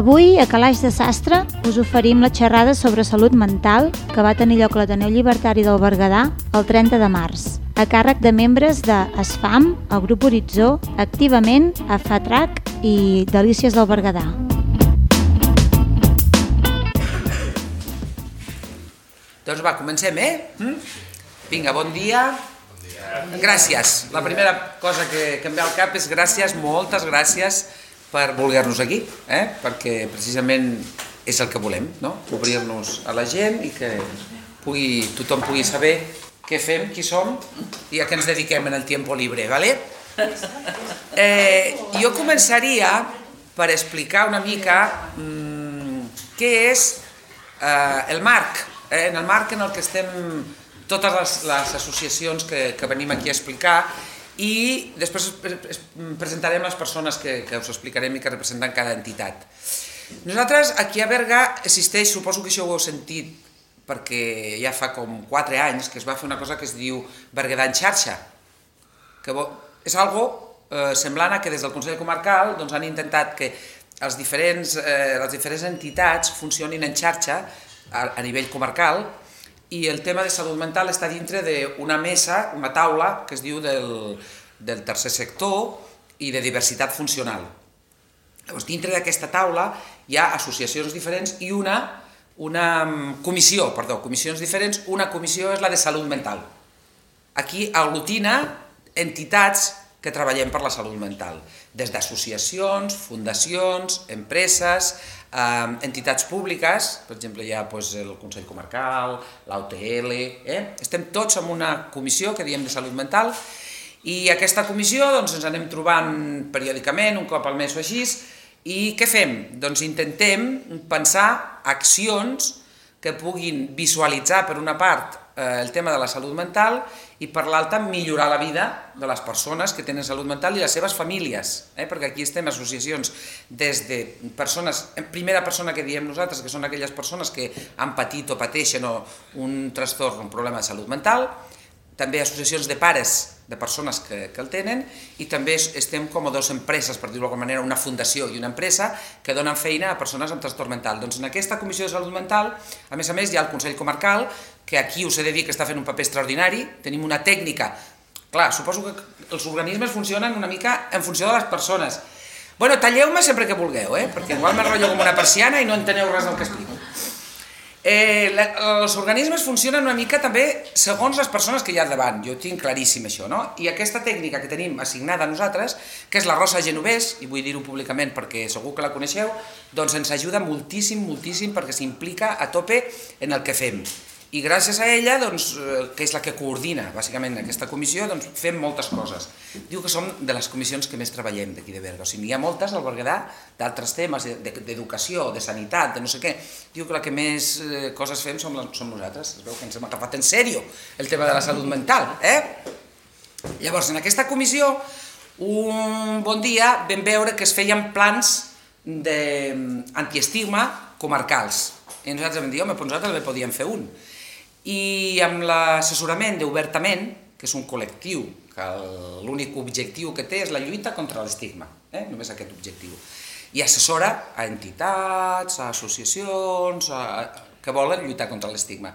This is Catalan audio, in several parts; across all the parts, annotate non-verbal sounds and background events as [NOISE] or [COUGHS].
Avui, a Calaix de Sastre, us oferim la xerrada sobre salut mental que va tenir lloc a l'Ateneu Llibertari del Berguedà el 30 de març, a càrrec de membres de ESFAM, el grup Horitzó, Activament, AFATRAC i Delícies del Berguedà. Doncs va, comencem, eh? Mm? Vinga, bon dia. Bon dia. Gràcies. La primera cosa que, que em ve al cap és gràcies, moltes gràcies per voler-nos aquí, eh? perquè precisament és el que volem, no? obrir-nos a la gent i que pugui, tothom pugui saber què fem, qui som i a què ens dediquem en el temps libre. ¿vale? Eh, jo començaria per explicar una mica mmm, què és eh, el marc, eh, en el marc en el que estem totes les, les associacions que, que venim aquí a explicar i després presentarem les persones que, que us explicarem i que representen cada entitat. Nosaltres aquí a Berga existeix, suposo que això ho heu sentit, perquè ja fa com 4 anys que es va fer una cosa que es diu Berguedà en xarxa, que és algo eh, semblant a que des del Consell Comarcal doncs, han intentat que els diferents, eh, les diferents entitats funcionin en xarxa a, a nivell comarcal i el tema de salut mental està dintre d'una mesa, una taula, que es diu del, del tercer sector i de diversitat funcional. Llavors, dintre d'aquesta taula hi ha associacions diferents i una, una comissió, perdó, comissions diferents, una comissió és la de salut mental. Aquí aglutina entitats que treballem per la salut mental, des d'associacions, fundacions, empreses, eh, entitats públiques, per exemple hi ha pues, el Consell Comarcal, l'AUTL, eh? estem tots en una comissió que diem de salut mental i aquesta comissió doncs, ens anem trobant periòdicament, un cop al mes o així, i què fem? Doncs intentem pensar accions que puguin visualitzar per una part eh, el tema de la salut mental i per l'altra millorar la vida de les persones que tenen salut mental i les seves famílies, eh? perquè aquí estem associacions des de persones, en primera persona que diem nosaltres, que són aquelles persones que han patit o pateixen o un trastorn, un problema de salut mental, també associacions de pares de persones que, que el tenen i també estem com a dues empreses, per dir-ho d'alguna manera, una fundació i una empresa que donen feina a persones amb trastorn mental. Doncs en aquesta Comissió de Salut Mental, a més a més, hi ha el Consell Comarcal, que aquí us he de dir que està fent un paper extraordinari, tenim una tècnica, clar, suposo que els organismes funcionen una mica en funció de les persones. Bueno, talleu-me sempre que vulgueu, eh? perquè igual m'enrotllo com una persiana i no enteneu res del que explico. Eh, la, els organismes funcionen una mica també segons les persones que hi ha davant, jo tinc claríssim això, no? I aquesta tècnica que tenim assignada a nosaltres, que és la Rosa Genovés, i vull dir-ho públicament perquè segur que la coneixeu, doncs ens ajuda moltíssim, moltíssim perquè s'implica a tope en el que fem i gràcies a ella, doncs, eh, que és la que coordina bàsicament aquesta comissió, doncs, fem moltes coses. Diu que som de les comissions que més treballem d'aquí de Berga, o sigui, hi ha moltes al Berguedà d'altres temes, d'educació, de sanitat, de no sé què. Diu que la que més eh, coses fem som, som nosaltres, es veu que ens hem agafat en sèrio el tema de la salut mental. Eh? Llavors, en aquesta comissió, un bon dia vam veure que es feien plans d'antiestigma comarcals. I nosaltres vam dir, home, però nosaltres també podíem fer un i amb l'assessorament d'Obertament, que és un col·lectiu que l'únic objectiu que té és la lluita contra l'estigma, eh? només aquest objectiu. I assessora a entitats, a associacions, a, que volen lluitar contra l'estigma.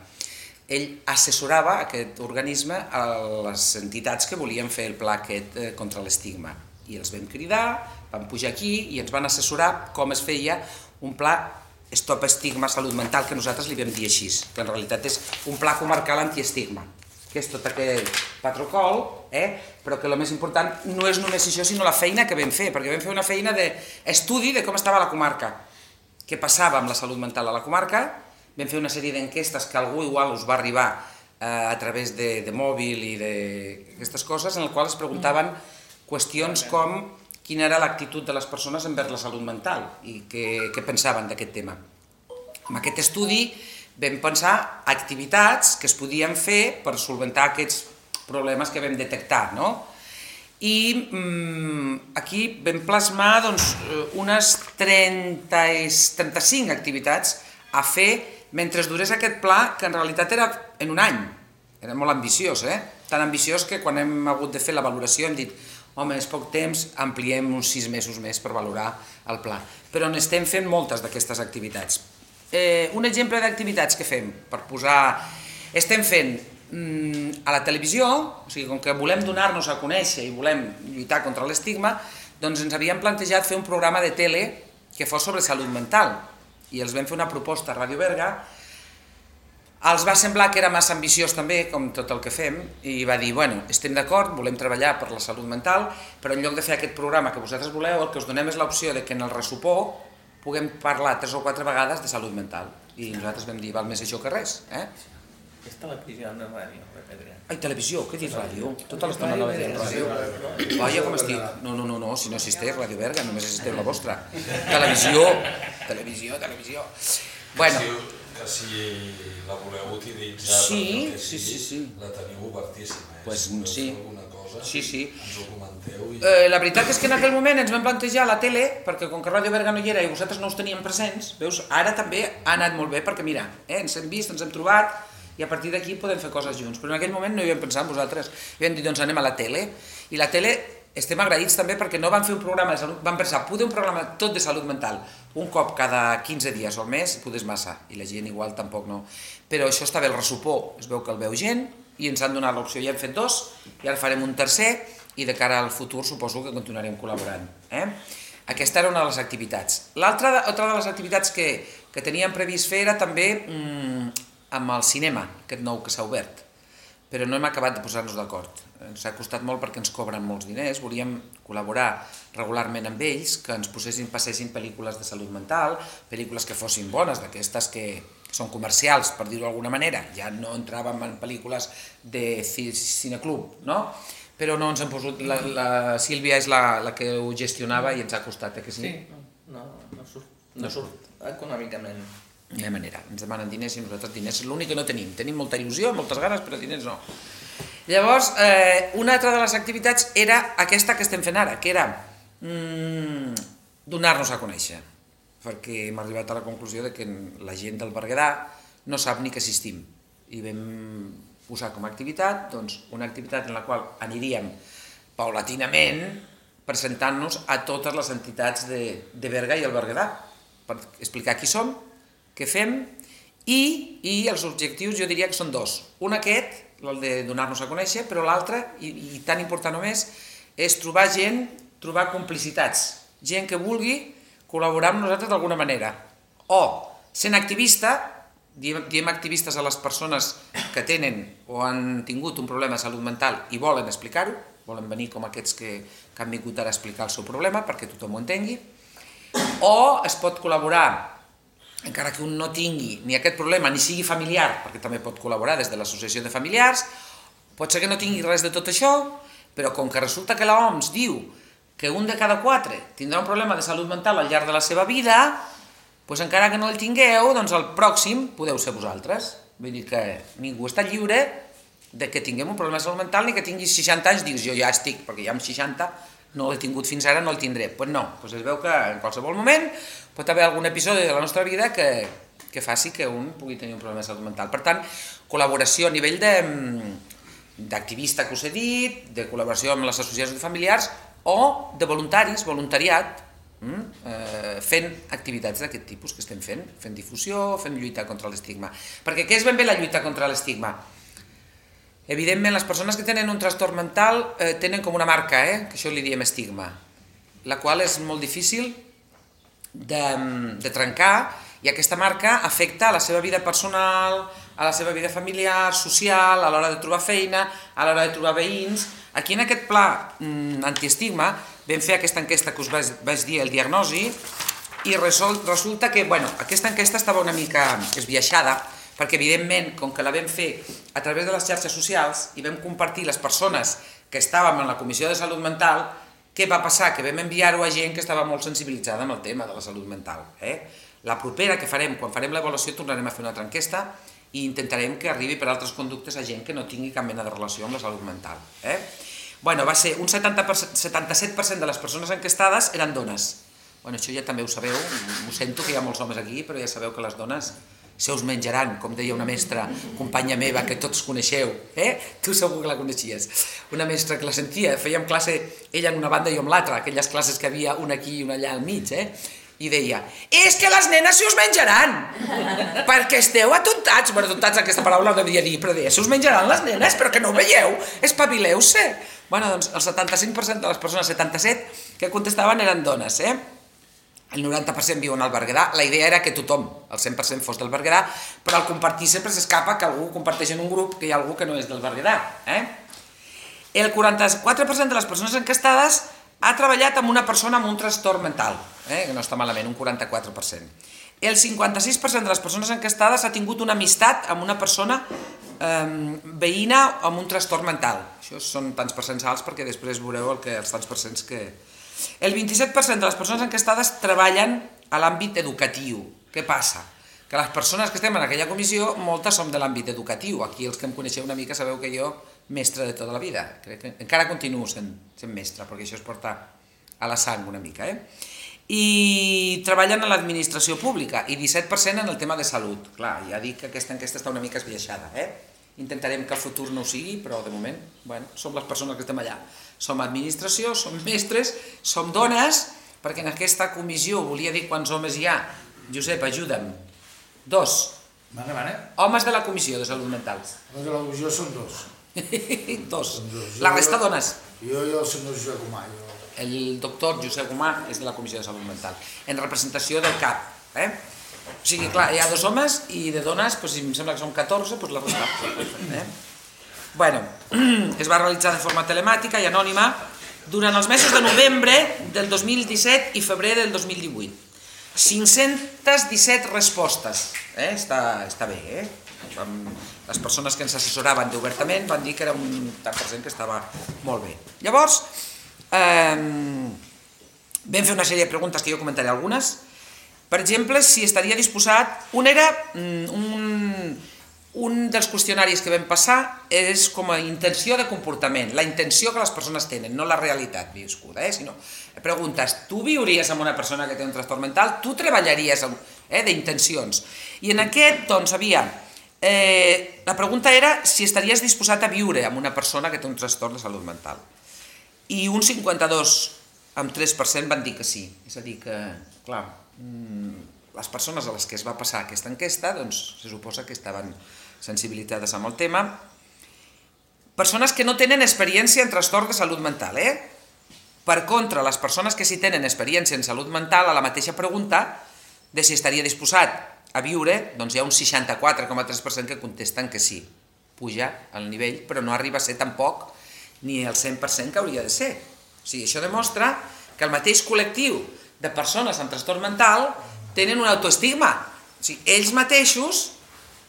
Ell assessorava aquest organisme a les entitats que volien fer el pla aquest eh, contra l'estigma. I els vam cridar, vam pujar aquí i ens van assessorar com es feia un pla Stop Estigma Salut Mental, que nosaltres li vam dir així, que en realitat és un pla comarcal antiestigma, que és tot aquell patrocol, eh? però que el més important no és només això, sinó la feina que vam fer, perquè vam fer una feina d'estudi de com estava la comarca, què passava amb la salut mental a la comarca, vam fer una sèrie d'enquestes que algú igual us va arribar eh, a través de, de mòbil i d'aquestes coses, en el qual es preguntaven qüestions com quina era l'actitud de les persones envers la salut mental i què, què pensaven d'aquest tema. Amb aquest estudi vam pensar activitats que es podien fer per solventar aquests problemes que vam detectar, no? I mm, aquí vam plasmar doncs, unes 30, 35 activitats a fer mentre durés aquest pla, que en realitat era en un any. Era molt ambiciós, eh? Tan ambiciós que quan hem hagut de fer la valoració hem dit home, és poc temps, ampliem uns sis mesos més per valorar el pla. Però n'estem fent moltes d'aquestes activitats. Eh, un exemple d'activitats que fem, per posar... Estem fent mm, a la televisió, o sigui, com que volem donar-nos a conèixer i volem lluitar contra l'estigma, doncs ens havíem plantejat fer un programa de tele que fos sobre salut mental. I els vam fer una proposta a Ràdio Berga els va semblar que era massa ambiciós també, com tot el que fem, i va dir, bueno, estem d'acord, volem treballar per la salut mental, però en lloc de fer aquest programa que vosaltres voleu, el que us donem és l'opció de que en el ressupor puguem parlar tres o quatre vegades de salut mental. I nosaltres vam dir, val més això que res. Eh? És televisió, no ràdio. Ai, televisió, què dius ràdio? Tota l'estona anava dient ràdio. Vaja, com estic. No, no, no, no, si no existeix Ràdio Berga, només existeix la vostra. Televisió, televisió, televisió. Bueno, que si la voleu utilitzar sí, per sí, sí, sí. la teniu obertíssima. Eh? Pues, si voleu sí. alguna cosa, Sí, sí. ens ho comenteu. I... Eh, la veritat és que en aquell moment ens vam plantejar la tele, perquè com que Ràdio Berga no hi era i vosaltres no us teníem presents, veus, ara també ha anat molt bé, perquè mira, eh, ens hem vist, ens hem trobat, i a partir d'aquí podem fer coses junts. Però en aquell moment no hi vam pensar en vosaltres. I vam dir, doncs anem a la tele. I la tele estem agraïts també perquè no van fer un programa de salut, van pensar, poder un programa tot de salut mental, un cop cada 15 dies o al mes, poder és massa, i la gent igual tampoc no. Però això està bé, el ressupor, es veu que el veu gent, i ens han donat l'opció, ja hem fet dos, i ara farem un tercer, i de cara al futur suposo que continuarem col·laborant. Eh? Aquesta era una de les activitats. L'altra altra de les activitats que, que teníem previst fer era també mm, amb el cinema, aquest nou que s'ha obert, però no hem acabat de posar-nos d'acord ens ha costat molt perquè ens cobren molts diners, volíem col·laborar regularment amb ells, que ens posessin, passessin pel·lícules de salut mental, pel·lícules que fossin bones, d'aquestes que són comercials, per dir-ho d'alguna manera, ja no entràvem en pel·lícules de cineclub, no? però no ens han posat, la, la Sílvia és la, la que ho gestionava i ens ha costat, eh, que sí? Sí, no, no, no surt, no surt econòmicament. Ha manera, ens demanen diners i nosaltres diners l'únic que no tenim. Tenim molta il·lusió, moltes ganes, però diners no. Llavors, eh, una altra de les activitats era aquesta que estem fent ara, que era mm, donar-nos a conèixer, perquè hem arribat a la conclusió de que la gent del Berguedà no sap ni que existim. I vam posar com a activitat doncs, una activitat en la qual aniríem paulatinament presentant-nos a totes les entitats de, de Berga i el Berguedà per explicar qui som, què fem i, i els objectius jo diria que són dos. Un aquest, el de donar-nos a conèixer, però l'altre, i, i tan important només, és trobar gent, trobar complicitats, gent que vulgui col·laborar amb nosaltres d'alguna manera. O, sent activista, diem, diem activistes a les persones que tenen o han tingut un problema de salut mental i volen explicar-ho, volen venir com aquests que, que han vingut ara a explicar el seu problema perquè tothom ho entengui, o es pot col·laborar encara que un no tingui ni aquest problema ni sigui familiar, perquè també pot col·laborar des de l'associació de familiars, pot ser que no tingui res de tot això, però com que resulta que l'OMS diu que un de cada quatre tindrà un problema de salut mental al llarg de la seva vida, doncs encara que no el tingueu, doncs el pròxim podeu ser vosaltres. Vull dir que ningú està lliure de que tinguem un problema de salut mental ni que tinguis 60 anys, dius jo ja estic, perquè ja amb 60 no l'he tingut fins ara, no el tindré. Doncs pues no, pues es veu que en qualsevol moment pot haver algun episodi de la nostra vida que, que faci que un pugui tenir un problema de salut mental. Per tant, col·laboració a nivell de d'activista que us he dit, de col·laboració amb les associacions de familiars o de voluntaris, voluntariat, mm, eh, fent activitats d'aquest tipus que estem fent, fent difusió, fent lluita contra l'estigma. Perquè què és ben bé la lluita contra l'estigma? Evidentment, les persones que tenen un trastorn mental eh, tenen com una marca, eh, que això li diem estigma, la qual és molt difícil de, de trencar i aquesta marca afecta a la seva vida personal, a la seva vida familiar, social, a l'hora de trobar feina, a l'hora de trobar veïns. Aquí en aquest pla mm, antiestigma vam fer aquesta enquesta que us vaig, vaig dir, el diagnosi, i resol, resulta que bueno, aquesta enquesta estava una mica esbiaixada, perquè evidentment, com que la vam fer a través de les xarxes socials i vam compartir les persones que estàvem en la Comissió de Salut Mental, què va passar? Que vam enviar-ho a gent que estava molt sensibilitzada amb el tema de la salut mental. Eh? La propera que farem, quan farem l'avaluació, tornarem a fer una altra enquesta i intentarem que arribi per altres conductes a gent que no tingui cap mena de relació amb la salut mental. Eh? Bueno, va ser un 70%, 77% de les persones enquestades eren dones. Bueno, això ja també ho sabeu, ho sento que hi ha molts homes aquí, però ja sabeu que les dones se us menjaran, com deia una mestra, companya meva, que tots coneixeu, eh? Tu segur que la coneixies. Una mestra que la sentia, fèiem classe, ella en una banda i jo en l'altra, aquelles classes que havia una aquí i una allà al mig, eh? i deia, és que les nenes se us menjaran, perquè esteu atontats, bueno, atontats aquesta paraula no devia dir, però deia, se us menjaran les nenes, però que no ho veieu, espavileu-se. Bueno, doncs el 75% de les persones, 77, que contestaven eren dones, eh? El 90% viuen al Berguedà, la idea era que tothom, el 100% fos del Berguedà, però al compartir sempre s'escapa que algú comparteix en un grup que hi ha algú que no és del Berguedà, eh? El 44% de les persones enquestades ha treballat amb una persona amb un trastorn mental, eh? que no està malament, un 44%. El 56% de les persones enquestades ha tingut una amistat amb una persona eh, veïna amb un trastorn mental. Això són tants percents alts perquè després veureu el que, els tants percents que... El 27% de les persones enquestades treballen a l'àmbit educatiu. Què passa? Que les persones que estem en aquella comissió, moltes som de l'àmbit educatiu. Aquí els que em coneixeu una mica sabeu que jo mestre de tota la vida. Crec que encara continuo sent, sent mestre, perquè això es porta a la sang una mica. Eh? I treballen a l'administració pública i 17% en el tema de salut. Clar, ja dic que aquesta enquesta està una mica esbiaixada. Eh? Intentarem que el futur no ho sigui, però de moment bueno, som les persones que estem allà. Som administració, som mestres, som dones, perquè en aquesta comissió volia dir quants homes hi ha. Josep, ajuda'm. Dos. Vale, vale. Homes de la comissió de salut mental. Els de la comissió són dos. [LAUGHS] Dos. dos. La resta dones. Jo i el senyor Josep Comà. Jo... El doctor Josep Gomà és de la Comissió de Salut Mental, en representació del CAP. Eh? O sigui, clar, hi ha dos homes i de dones, doncs, em sembla que són 14, doncs la resta. [LAUGHS] Eh? Bueno, [CLEARS THROAT] es va realitzar de forma telemàtica i anònima durant els mesos de novembre del 2017 i febrer del 2018. 517 respostes. Eh? Està, està bé, eh? Les persones que ens assessoraven d'obertament van dir que era un tant per cent que estava molt bé. Llavors, eh, vam fer una sèrie de preguntes que jo comentaré algunes. Per exemple, si estaria disposat... Un era un, un dels qüestionaris que vam passar és com a intenció de comportament, la intenció que les persones tenen, no la realitat viscuda, eh? sinó preguntes, tu viuries amb una persona que té un trastorn mental? Tu treballaries amb, eh, d'intencions? I en aquest, doncs, havia... Eh, la pregunta era si estaries disposat a viure amb una persona que té un trastorn de salut mental. I un 52 amb 3% van dir que sí. És a dir que, clar, les persones a les que es va passar aquesta enquesta, doncs se suposa que estaven sensibilitzades amb el tema. Persones que no tenen experiència en trastorn de salut mental, eh? Per contra, les persones que sí tenen experiència en salut mental, a la mateixa pregunta de si estaria disposat a viure, doncs hi ha un 64,3% que contesten que sí. Puja el nivell, però no arriba a ser tampoc ni el 100% que hauria de ser. O sigui, això demostra que el mateix col·lectiu de persones amb trastorn mental tenen un autoestigma. O sigui, ells mateixos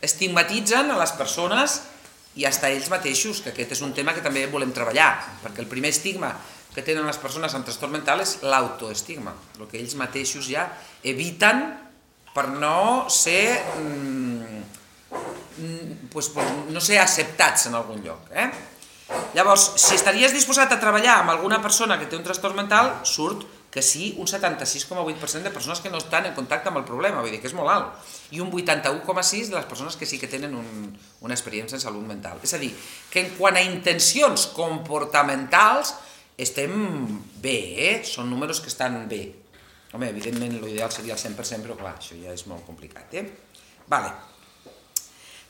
estigmatitzen a les persones i hasta ells mateixos, que aquest és un tema que també volem treballar, perquè el primer estigma que tenen les persones amb trastorn mental és l'autoestigma, el que ells mateixos ja eviten per no ser mm, pues, no ser acceptats en algun lloc. Eh? Llavors, si estaries disposat a treballar amb alguna persona que té un trastorn mental, surt que sí, un 76,8% de persones que no estan en contacte amb el problema, vull dir que és molt alt, i un 81,6% de les persones que sí que tenen un, una experiència en salut mental. És a dir, que en quant a intencions comportamentals estem bé, eh? són números que estan bé. Home, evidentment l'ideal seria el 100%, però clar, això ja és molt complicat. Eh? Vale.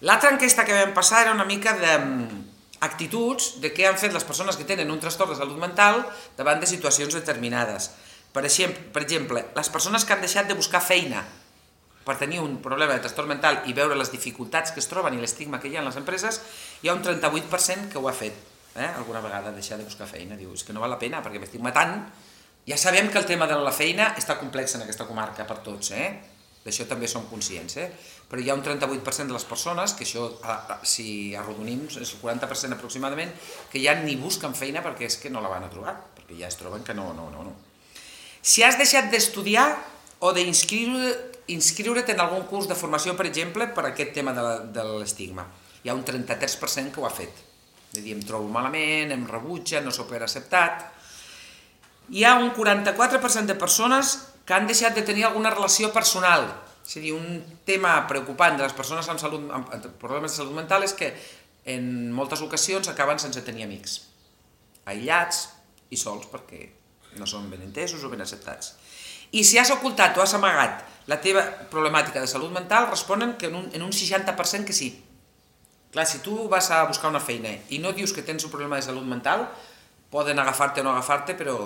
L'altra enquesta que vam passar era una mica de actituds de què han fet les persones que tenen un trastorn de salut mental davant de situacions determinades. Per exemple, per exemple, les persones que han deixat de buscar feina per tenir un problema de trastorn mental i veure les dificultats que es troben i l'estigma que hi ha en les empreses, hi ha un 38% que ho ha fet. Eh? Alguna vegada deixar de buscar feina. Diu, és que no val la pena perquè m'estic matant. Ja sabem que el tema de la feina està complex en aquesta comarca per tots, eh? d'això també som conscients, eh? però hi ha un 38% de les persones, que això, si arrodonim, és el 40% aproximadament, que ja ni busquen feina perquè és que no la van a trobar, perquè ja es troben que no, no, no. no. Si has deixat d'estudiar o d'inscriure't inscriure en algun curs de formació, per exemple, per aquest tema de l'estigma, hi ha un 33% que ho ha fet. És dir, em trobo malament, em rebutja, no sóc per acceptat. Hi ha un 44% de persones que han deixat de tenir alguna relació personal És a dir, un tema preocupant de les persones amb, salut, amb problemes de salut mental és que en moltes ocasions acaben sense tenir amics, aïllats i sols perquè no són ben entesos o ben acceptats. I si has ocultat o has amagat la teva problemàtica de salut mental, responen que en un, en un 60% que sí. Clar, si tu vas a buscar una feina i no dius que tens un problema de salut mental, poden agafar-te o no agafar-te, però,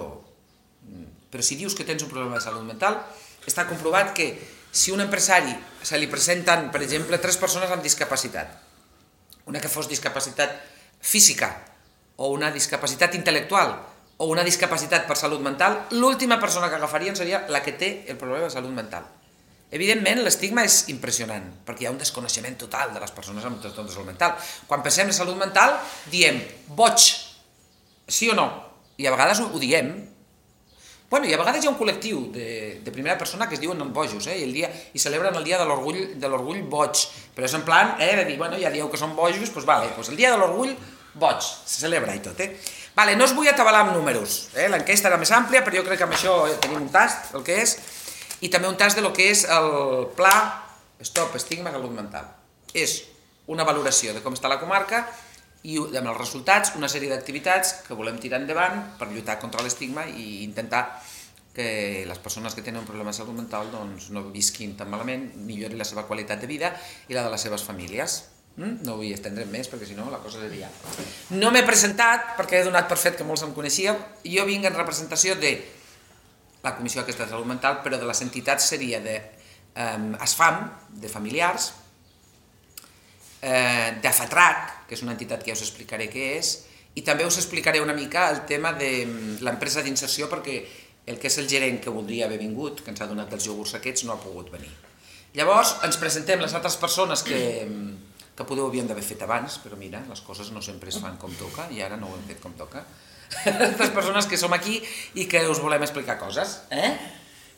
però si dius que tens un problema de salut mental, està comprovat que si un empresari se li presenten, per exemple, tres persones amb discapacitat, una que fos discapacitat física o una discapacitat intel·lectual o una discapacitat per salut mental, l'última persona que agafarien seria la que té el problema de salut mental. Evidentment, l'estigma és impressionant, perquè hi ha un desconeixement total de les persones amb trastorn de salut mental. Quan pensem en salut mental, diem boig, sí o no? I a vegades ho, ho diem. Bueno, i a vegades hi ha un col·lectiu de, de primera persona que es diuen els bojos, eh? I, el dia, i celebren el dia de l'orgull de l'orgull boig. Però és en plan, eh, de dir, bueno, ja dieu que són bojos, doncs vale, doncs el dia de l'orgull boig, se celebra i tot, eh? Vale, no us vull atabalar amb números, eh? l'enquesta era més àmplia, però jo crec que amb això tenim un tast, el que és, i també un tast de lo que és el pla Stop Estigma Salut Mental. És una valoració de com està la comarca i amb els resultats una sèrie d'activitats que volem tirar endavant per lluitar contra l'estigma i intentar que les persones que tenen un problema de salut mental doncs, no visquin tan malament, millori la seva qualitat de vida i la de les seves famílies. Mm? No vull estendre'm més perquè si no la cosa seria... No m'he presentat perquè he donat per fet que molts em coneixíeu. Jo vinc en representació de la Comissió aquesta de Salut Mental, però de les entitats seria de um, ASFAM, de familiars, eh, d'AFATRAC, que és una entitat que ja us explicaré què és, i també us explicaré una mica el tema de l'empresa d'inserció perquè el que és el gerent que voldria haver vingut, que ens ha donat els iogurts aquests, no ha pogut venir. Llavors ens presentem les altres persones que, que podeu havíem d'haver fet abans, però mira, les coses no sempre es fan com toca i ara no ho hem fet com toca. [LAUGHS] les persones que som aquí i que us volem explicar coses. Eh?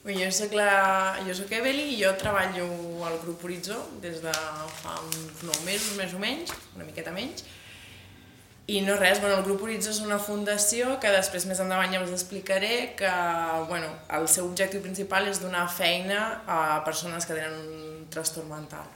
Bé, jo soc, la... jo soc Eveli i jo treballo al grup Horitzó des de fa uns 9 mesos més o menys, una miqueta menys. I no res, bueno, el grup Horitzó és una fundació que després més endavant ja us explicaré que bueno, el seu objectiu principal és donar feina a persones que tenen un trastorn mental.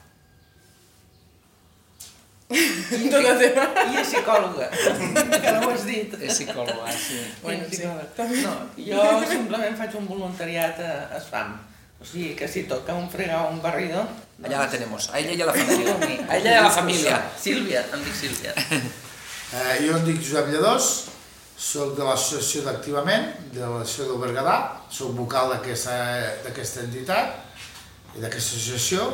I, Tot el tema. I és psicòloga, que no ho has dit. És psicòloga, sí. Bueno, sí. No, jo simplement faig un voluntariat a ESFAM. O sigui, que si toca un fregar o un barridor... Allà la tenemos, a ella i a la família. A. A ella i a la família. Sílvia, em dic Sílvia. Eh, jo em dic Josep Lledós, soc de l'associació d'Activament, de l'associació del Berguedà, soc vocal d'aquesta entitat i d'aquesta associació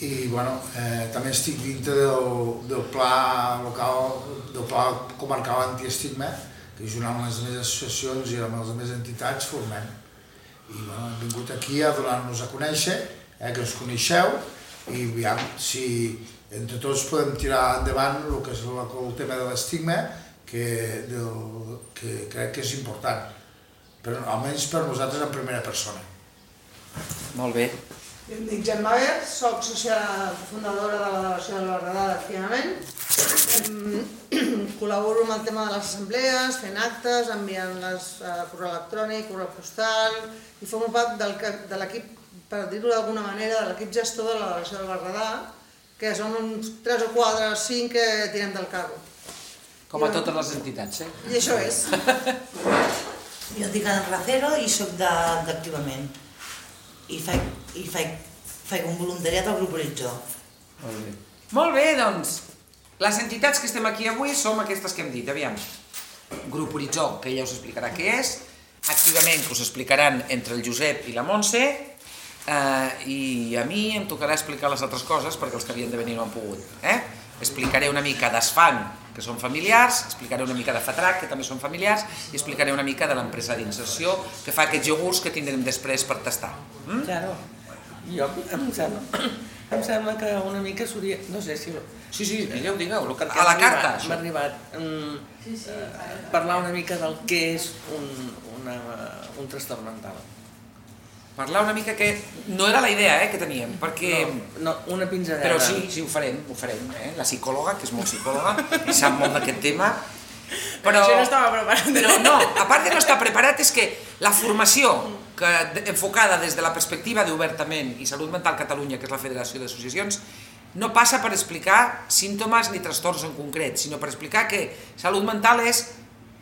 i bueno, eh, també estic dintre del, del pla local, del pla comarcal antiestigma, que junt amb les més associacions i amb les més entitats formem. I bueno, hem vingut aquí a donar-nos a conèixer, eh, que us coneixeu, i aviam si entre tots podem tirar endavant el que és el, el tema de l'estigma, que, del, que crec que és important, però almenys per nosaltres en primera persona. Molt bé. Em dic Gemma Ver, soc sòcia fundadora de la delegació del Berguedà d'Activament. Em, [CLEARS THROAT] Col·laboro amb el tema de les assemblees, fent actes, enviant-les a correu electrònic, correu postal, i formo part del, de l'equip, per dir-ho d'alguna manera, de l'equip gestor de la delegació del Berguedà, que són uns 3 o 4 o 5 que tirem del carro. Com a totes les entitats, eh? I això és. [LAUGHS] Jo dic Ana Racero i sóc de- d'Activament. I faig, i faig, faig un voluntariat al grup Horitzó. Molt bé. Molt bé, doncs. Les entitats que estem aquí avui som aquestes que hem dit, aviam. Grup Horitzó, que ella us explicarà què és, activament, que us explicaran entre el Josep i la Montse, eh, i a mi em tocarà explicar les altres coses perquè els que havien de venir no han pogut. Eh? Explicaré una mica d'Esfan, que són familiars, explicaré una mica de Fatrac, que també són familiars, i explicaré una mica de l'empresa d'inserció que fa aquests iogurts que tindrem després per tastar. Mm? Claro. Jo em sembla, [CLEARS THROAT] em sembla que una mica s'hauria... No sé si... Sí, sí, digueu, digueu, lo que, a la carta. M'ha arribat mm, eh, parlar una mica del que és un, una, un trastorn mental. Parlar una mica que no era la idea eh, que teníem, perquè... No, no, una pinzellada. Però sí, sí, ho farem, ho farem. Eh? La psicòloga, que és molt psicòloga, i sap molt d'aquest tema. Però, Això no estava preparat. però no, a part de no estar preparat, és que La formació que, enfocada des de la perspectiva d'Obertament i Salut Mental Catalunya, que és la Federació d'Associacions, no passa per explicar símptomes ni trastorns en concret, sinó per explicar que salut mental és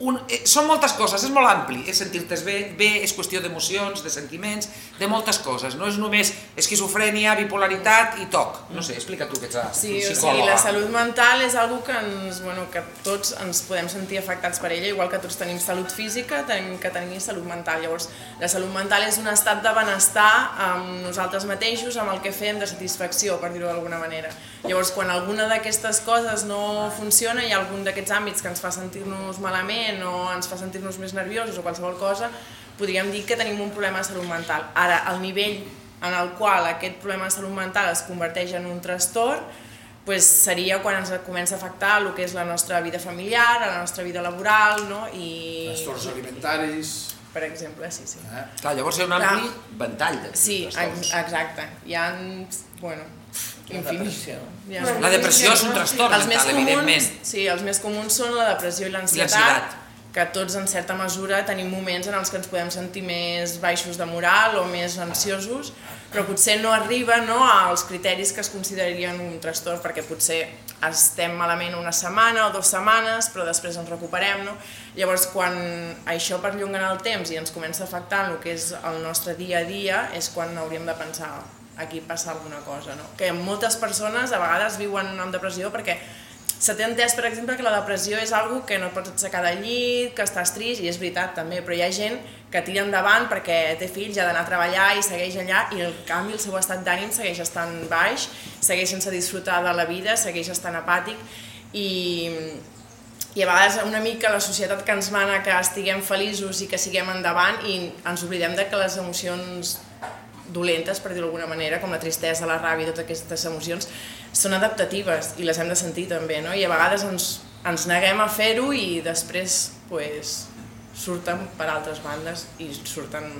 un, eh, són moltes coses, és molt ampli, és sentir-te bé, bé, és qüestió d'emocions, de sentiments, de moltes coses, no és només esquizofrènia, bipolaritat i toc. No sé, explica tu que ets Sí, o psicòloga. sigui, la salut mental és algo que, ens, bueno, que tots ens podem sentir afectats per ella, igual que tots tenim salut física, tenim que tenir salut mental. Llavors, la salut mental és un estat de benestar amb nosaltres mateixos, amb el que fem, de satisfacció, per dir-ho d'alguna manera. Llavors, quan alguna d'aquestes coses no funciona, hi ha algun d'aquests àmbits que ens fa sentir-nos malament o ens fa sentir-nos més nerviosos o qualsevol cosa, podríem dir que tenim un problema de salut mental. Ara, el nivell en el qual aquest problema de salut mental es converteix en un trastorn pues seria quan ens comença a afectar el que és la nostra vida familiar, la nostra vida laboral, no? I, Trastorns alimentaris... per exemple, sí, sí. Eh? Clar, llavors hi ha un Clar. ampli ventall de Sí, exacte. Hi ha, bueno, infinits. Hi ha- La depressió és un trastorn els més mental, comuns, evidentment. Sí, els més comuns són la depressió i l'ansietat. l'ansietat, que tots en certa mesura tenim moments en els que ens podem sentir més baixos de moral o més ansiosos, però potser no arriba no, als criteris que es considerarien un trastorn, perquè potser estem malament una setmana o dues setmanes, però després ens recuperem. No? Llavors, quan això perllonga en el temps i ens comença a afectar en el que és el nostre dia a dia, és quan hauríem de pensar aquí passa alguna cosa. No? Que moltes persones a vegades viuen amb depressió perquè se té entès, per exemple, que la depressió és algo que no pots aixecar del llit, que estàs trist, i és veritat també, però hi ha gent que tira endavant perquè té fills, ha d'anar a treballar i segueix allà, i en canvi el seu estat d'ànim segueix estant baix, segueix sense disfrutar de la vida, segueix estant apàtic, i, i a vegades una mica la societat que ens mana que estiguem feliços i que siguem endavant i ens oblidem de que les emocions dolentes, per dir-ho d'alguna manera, com la tristesa, la ràbia, totes aquestes emocions, són adaptatives i les hem de sentir també, no? I a vegades ens, ens neguem a fer-ho i després pues, surten per altres bandes i surten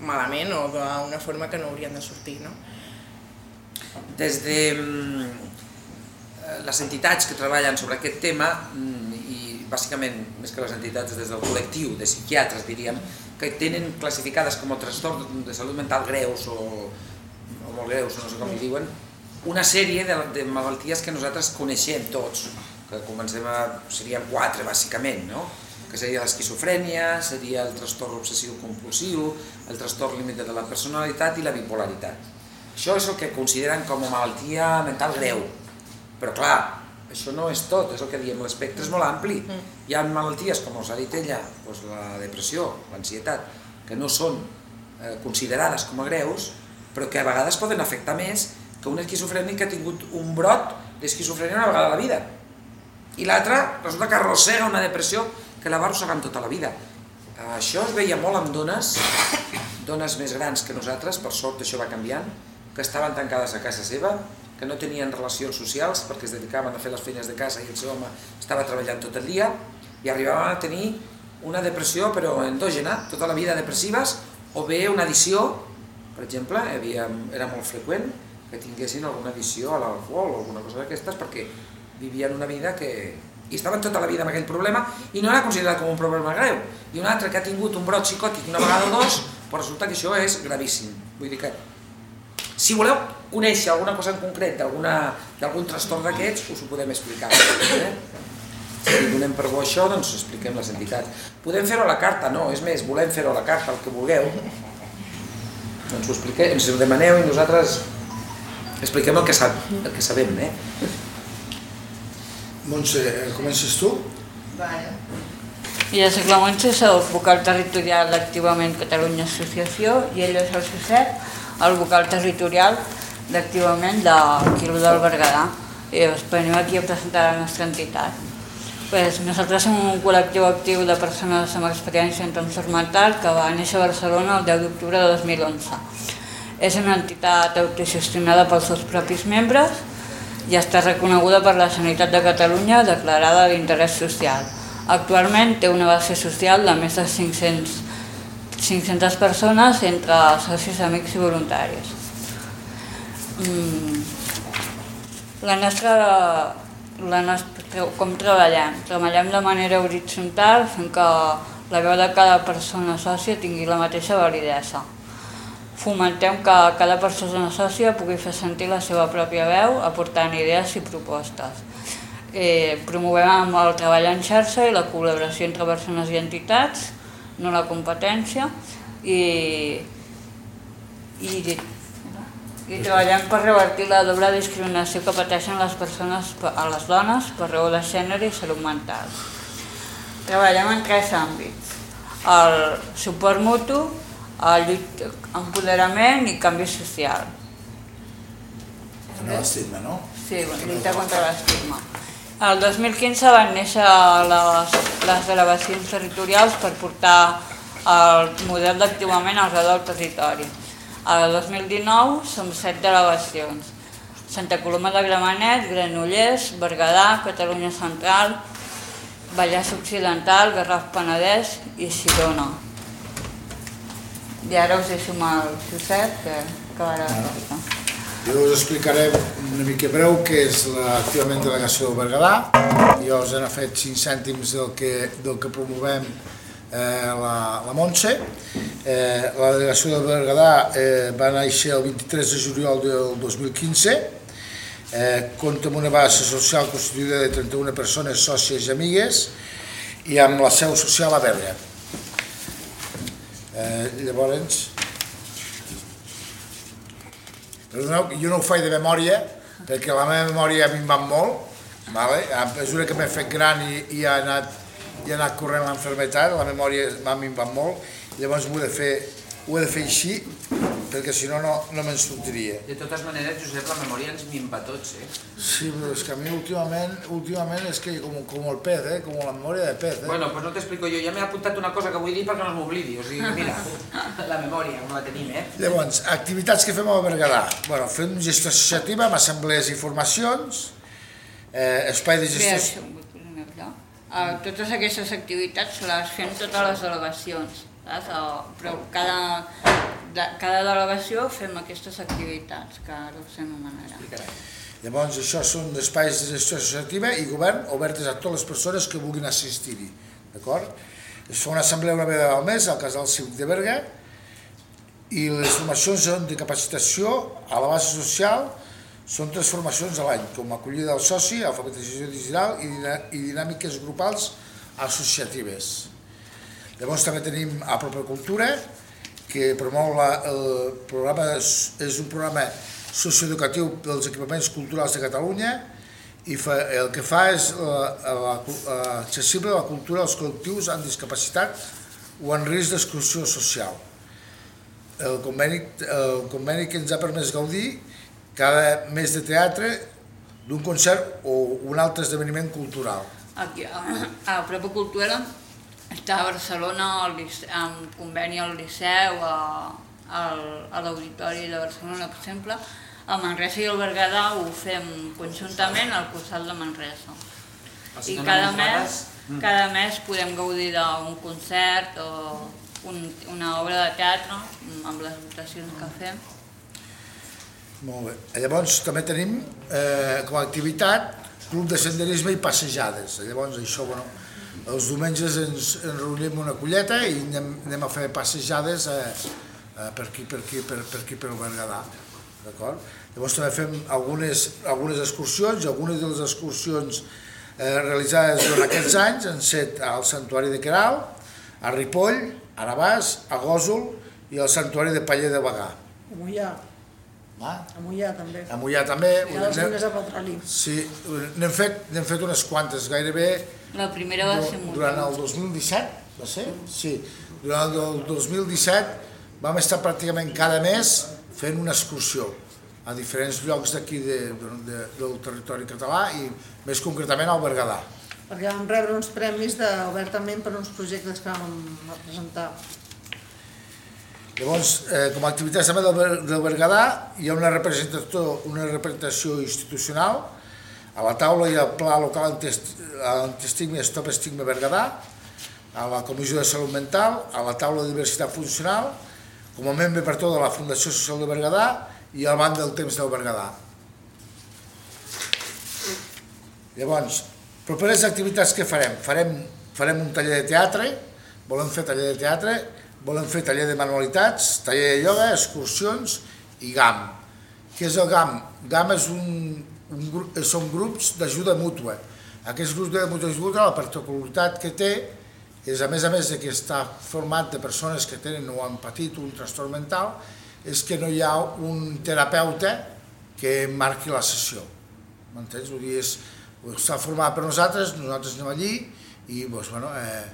malament o d'una forma que no haurien de sortir, no? Des de mm, eh, les entitats que treballen sobre aquest tema mm, bàsicament, més que les entitats, des del col·lectiu de psiquiatres, diríem, que tenen classificades com a trastorn de salut mental greus o, o molt greus, no sé com li diuen, una sèrie de, de malalties que nosaltres coneixem tots, que comencem a... serien quatre, bàsicament, no? que seria l'esquizofrènia, seria el trastorn obsessiu compulsiu, el trastorn límit de la personalitat i la bipolaritat. Això és el que consideren com a malaltia mental greu. Però clar, això no és tot, és el que diem, l'espectre és molt ampli. Hi ha malalties, com us ha dit ella, doncs la depressió, l'ansietat, que no són eh, considerades com a greus, però que a vegades poden afectar més que un esquizofrènic que ha tingut un brot d'esquizofrènia una vegada a la vida. I l'altre resulta que arrossega una depressió que la va arrossegant tota la vida. Això es veia molt amb dones, dones més grans que nosaltres, per sort això va canviant, que estaven tancades a casa seva, que no tenien relacions socials perquè es dedicaven a fer les feines de casa i el seu home estava treballant tot el dia i arribaven a tenir una depressió però endògena, tota la vida depressives o bé una addició, per exemple, havia, era molt freqüent que tinguessin alguna addició a l'alcohol o alguna cosa d'aquestes perquè vivien una vida que... i estaven tota la vida amb aquell problema i no era considerat com un problema greu. I un altre que ha tingut un brot psicòtic una vegada o dos, però resulta que això és gravíssim. Vull dir que si voleu conèixer alguna cosa en concret d'algun trastorn d'aquests, us ho podem explicar. Eh? Si donem per bo això, doncs expliquem les entitats. Podem fer-ho a la carta, no, és més, volem fer-ho a la carta, el que vulgueu. Doncs ho expliquem, ens ho demaneu i nosaltres expliquem el que, sab, el que sabem. Eh? Montse, comences tu? Jo soc la Montse, soc vocal territorial d'Activament Catalunya Associació i ell és el Josep, el vocal territorial d'Activament d'aquí del Berguedà. I doncs venim aquí a presentar la nostra entitat. Pues nosaltres som un col·lectiu actiu de persones amb experiència en trastorn mental que va néixer a Barcelona el 10 d'octubre de 2011. És una entitat autogestionada pels seus propis membres i està reconeguda per la Sanitat de Catalunya declarada d'interès social. Actualment té una base social de més de 500, 500 persones entre socis, amics i voluntaris. Mm. La nostra, la nostra, com treballem? Treballem de manera horitzontal fent que la veu de cada persona sòcia tingui la mateixa validesa. Fomentem que cada persona sòcia pugui fer sentir la seva pròpia veu aportant idees i propostes. Eh, promovem el treball en xarxa i la col·laboració entre persones i entitats, no la competència, i, i, i treballem per revertir la doble discriminació que pateixen les persones, a les dones per raó de gènere i salut mental. Treballem en tres àmbits. El suport mutu, el lluit, empoderament i canvi social. No l'estigma, no? Sí, lluita contra l'estigma. El 2015 van néixer les, les delegacions territorials per portar el model d'activament al del territori. El 2019 som set delegacions. Santa Coloma de Gramenet, Granollers, Berguedà, Catalunya Central, Vallès Occidental, Garraf Penedès i Girona. I ara us deixo amb el Josep, que acabarà d'explicar. Jo us explicaré una mica breu què és l'activament delegació del Berguedà. Jo us he fet 5 cèntims del que, del que promovem eh, la, la Montse. Eh, la delegació del Berguedà eh, va néixer el 23 de juliol del 2015. Eh, compta amb una base social constituïda de 31 persones sòcies i amigues i amb la seu social a Berga. Eh, llavors, Perdoneu, jo no ho faig de memòria, perquè la meva memòria ha minvat molt, vale? a mesura que m'he fet gran i, i ha anat, i ha anat corrent l'enfermetat, la memòria m'ha minvat molt, llavors ho he de fer, ho he de fer així, perquè si no, no, no me'n sortiria. De totes maneres, Josep, la memòria ens minva a tots, eh? Sí, però és que a mi últimament, últimament és que com, com el pez, eh? com la memòria de pez. Eh? Bueno, pues no t'explico jo, ja m'he apuntat una cosa que vull dir perquè no m'oblidi, o sigui, mira, la memòria, com la tenim, eh? Llavors, activitats que fem al Berguedà. Bueno, fem gestió associativa amb assemblees i formacions, eh, espai de gestió... Uh, totes aquestes activitats les fem totes les delegacions, saps? Però cada, de, cada delegació fem aquestes activitats, que ara us anomenarà. Llavors, això són espais de gestió associativa i govern obertes a totes les persones que vulguin assistir-hi, d'acord? Es fa una assemblea una vegada al mes al casal cívic de Berga i les formacions són de capacitació a la base social, són tres formacions a l'any, com acollida del soci, alfabetització digital i, i dinàmiques grupals associatives. Llavors també tenim a Proper Cultura, que promou la, el programa, és, un programa socioeducatiu dels equipaments culturals de Catalunya i fa, el que fa és la, la, la, accessible la cultura als col·lectius amb discapacitat o en risc d'exclusió social. El conveni, el conveni que ens ha permès gaudir cada mes de teatre d'un concert o un altre esdeveniment cultural. Aquí, a, a Propa Cultura està a Barcelona en conveni al Liceu, a, al, a l'Auditori de Barcelona, per exemple. A Manresa i al Berguedà ho fem conjuntament al Cursal de Manresa. I cada mes, cada mes podem gaudir d'un concert o un, una obra de teatre amb les votacions que fem. Molt bé. Llavors també tenim eh, com a activitat club de senderisme i passejades. Llavors això, bueno, els diumenges ens, ens reunim una colleta i anem, anem a fer passejades eh, eh, per aquí, per aquí, per, per aquí, per Berguedà. D'acord? Llavors també fem algunes, algunes excursions i algunes de les excursions eh, realitzades durant aquests anys han set al Santuari de Queral, a Ripoll, a Navàs, a Gòsol i al Santuari de Paller de Bagà. A Mollà, Va? a Mollà també. A Mollà també. I a les mines de petroli. Sí, n'hem fet, n'hem fet unes quantes, gairebé La primera va ser molt durant el 2017, va ser? Sí, durant el 2017 vam estar pràcticament cada mes fent una excursió a diferents llocs d'aquí de, de, del territori català i més concretament al Berguedà. Perquè vam rebre uns premis de, obertament per uns projectes que vam presentar. Llavors, eh, com a activitats també del, del Berguedà, hi ha una representació, una representació institucional. A la taula hi ha el Pla Local Antiestigma i Stop Estigma Berguedà, a la Comissió de Salut Mental, a la taula de diversitat funcional, com a membre per tot de la Fundació Social de Berguedà i al Banc del Temps del Berguedà. Llavors, properes activitats que farem? Farem, farem un taller de teatre, volem fer taller de teatre, volem fer taller de manualitats, taller de ioga, excursions i GAM. Què és el GAM? GAM és un, un grup, són grups d'ajuda mútua. Aquests grups de mútua mútua, la particularitat que té és, a més a més de que està format de persones que tenen o han patit un trastorn mental, és que no hi ha un terapeuta que marqui la sessió. M'entens? Vull dir, és, està format per nosaltres, nosaltres anem allí i doncs, bueno, eh,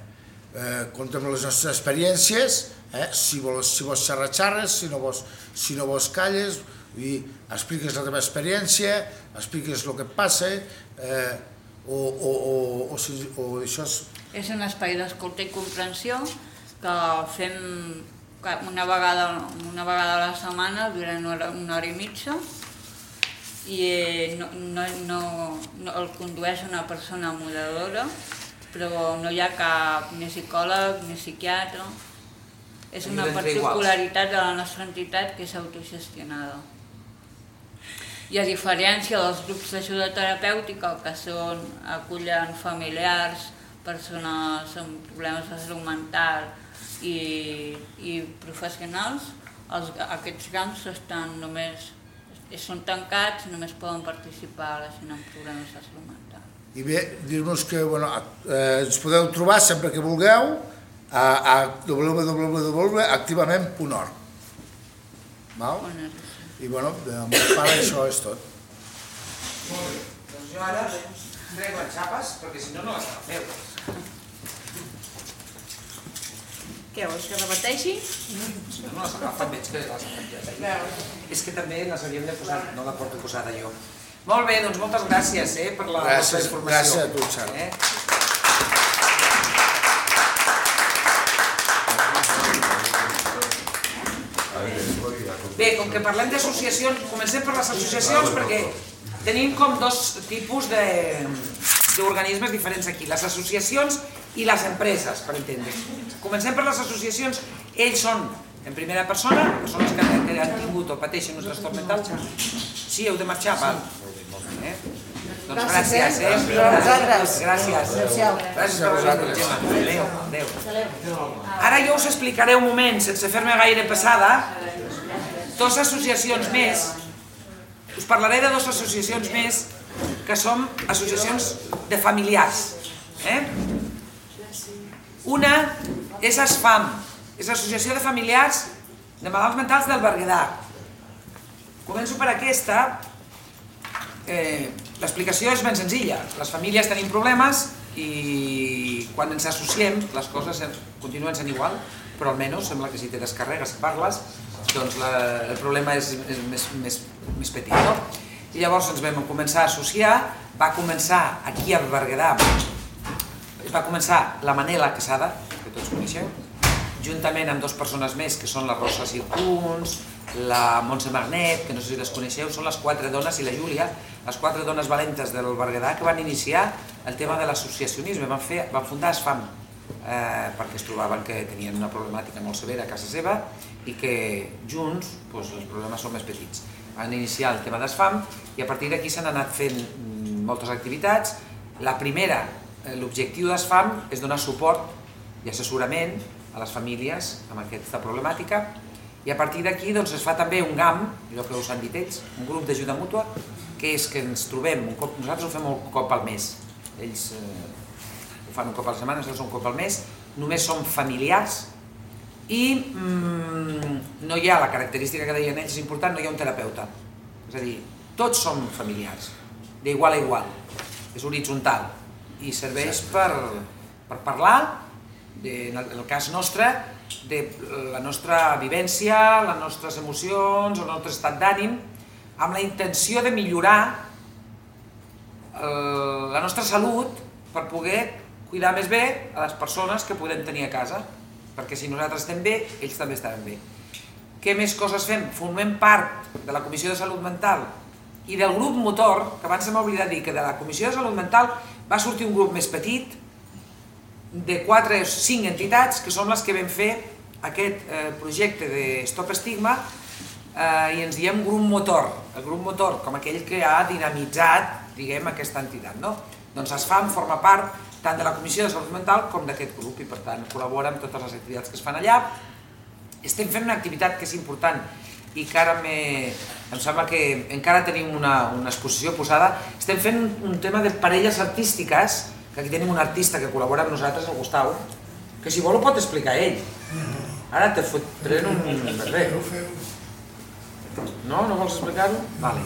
eh, contem les nostres experiències, eh, si, vols, si vols xerrar, xerres, si no vols, si no vols calles, dir, expliques la teva experiència, expliques el que et passa, eh, o, o, o, o, si, o això és... És un espai d'escolta i comprensió que fem una vegada, una vegada a la setmana durant una hora, una hora i mitja i eh, no, no, no, no el condueix una persona moderadora però no hi ha cap ni psicòleg ni psiquiatre. És una particularitat de la nostra entitat que és autogestionada. I a diferència dels grups d'ajuda terapèutica, que són, acullen familiars, persones amb problemes de salut mental i, i professionals, els, aquests camps estan només, són tancats, només poden participar la gent amb problemes de salut mental. I bé, dir-nos que bueno, eh, ens podeu trobar sempre que vulgueu a, a www.activament.org. Val? I bueno, de mon part això és tot. Molt bé, doncs jo ara trec les xapes perquè si no no les feu. Què vols que repeteixi? No, no les agafen, veig que les agafen ja. És que també les havíem de posar, no la porto posada jo. Molt bé, doncs moltes gràcies eh, per la gràcies, informació. Gràcies a tu, Sara. Eh? Bé, com que parlem d'associacions, comencem per les associacions perquè tenim com dos tipus d'organismes diferents aquí, les associacions i les empreses, per entendre. Comencem per les associacions, ells són en primera persona, persones que, que han tingut o pateixen un trastorn mental. Sí, heu de marxar, val. Eh? Doncs gràcies, eh? Gràcies. Gràcies. Gràcies per vosaltres, Gemma. Adéu, adéu. Ara jo us explicaré un moment, sense fer-me gaire pesada, dues associacions més, us parlaré de dues associacions més que som associacions de familiars. Eh? Una és ASFAM, és l'Associació de Familiars de Malalts Mentals del Berguedà. Començo per aquesta. Eh, L'explicació és ben senzilla. Les famílies tenim problemes i quan ens associem les coses continuen sent igual, però almenys sembla que si te descarregues i parles, doncs la, el problema és, és més, més, més petit. No? I llavors ens vam començar a associar, va començar aquí a Berguedà, va començar la Manela Casada, que tots coneixeu, juntament amb dues persones més, que són la Rosa Circuns, la Montse Magnet, que no sé si les coneixeu, són les quatre dones, i la Júlia, les quatre dones valentes del Berguedà que van iniciar el tema de l'associacionisme, van, fer, van fundar ESFAM, eh, perquè es trobaven que tenien una problemàtica molt severa a casa seva i que junts doncs, els problemes són més petits. Van iniciar el tema d'ESFAM i a partir d'aquí s'han anat fent mm, moltes activitats. La primera, eh, l'objectiu d'ESFAM és donar suport i assessorament a les famílies amb aquesta problemàtica i a partir d'aquí doncs, es fa també un GAM, allò que us han dit ells, un grup d'ajuda mútua, que és que ens trobem, un cop, nosaltres ho fem un cop al mes, ells eh, ho fan un cop a la setmana, nosaltres un cop al mes, només som familiars i mm, no hi ha la característica que deien ells, és important, no hi ha un terapeuta. És a dir, tots som familiars, d'igual a igual, és horitzontal i serveix per, per parlar, de, en el cas nostre, de la nostra vivència, les nostres emocions, el nostre estat d'ànim, amb la intenció de millorar eh, la nostra salut per poder cuidar més bé a les persones que podem tenir a casa, perquè si nosaltres estem bé, ells també estaran bé. Què més coses fem? Formem part de la Comissió de Salut Mental i del grup motor, que abans se m'ha oblidat dir que de la Comissió de Salut Mental va sortir un grup més petit, de 4 o 5 entitats, que són les que vam fer aquest eh, projecte de Stop Estigma eh, i ens diem grup motor, el grup motor com aquell que ha dinamitzat diguem, aquesta entitat. No? Doncs es fa forma part tant de la Comissió de Salut Mental com d'aquest grup i per tant col·labora amb totes les activitats que es fan allà. Estem fent una activitat que és important i que ara me, em sembla que encara tenim una, una exposició posada. Estem fent un tema de parelles artístiques, que aquí tenim un artista que col·labora amb nosaltres, el Gustau, que si vol ho pot explicar ell. Ara te fotré un... Res. No? No vols explicar-ho? Vale.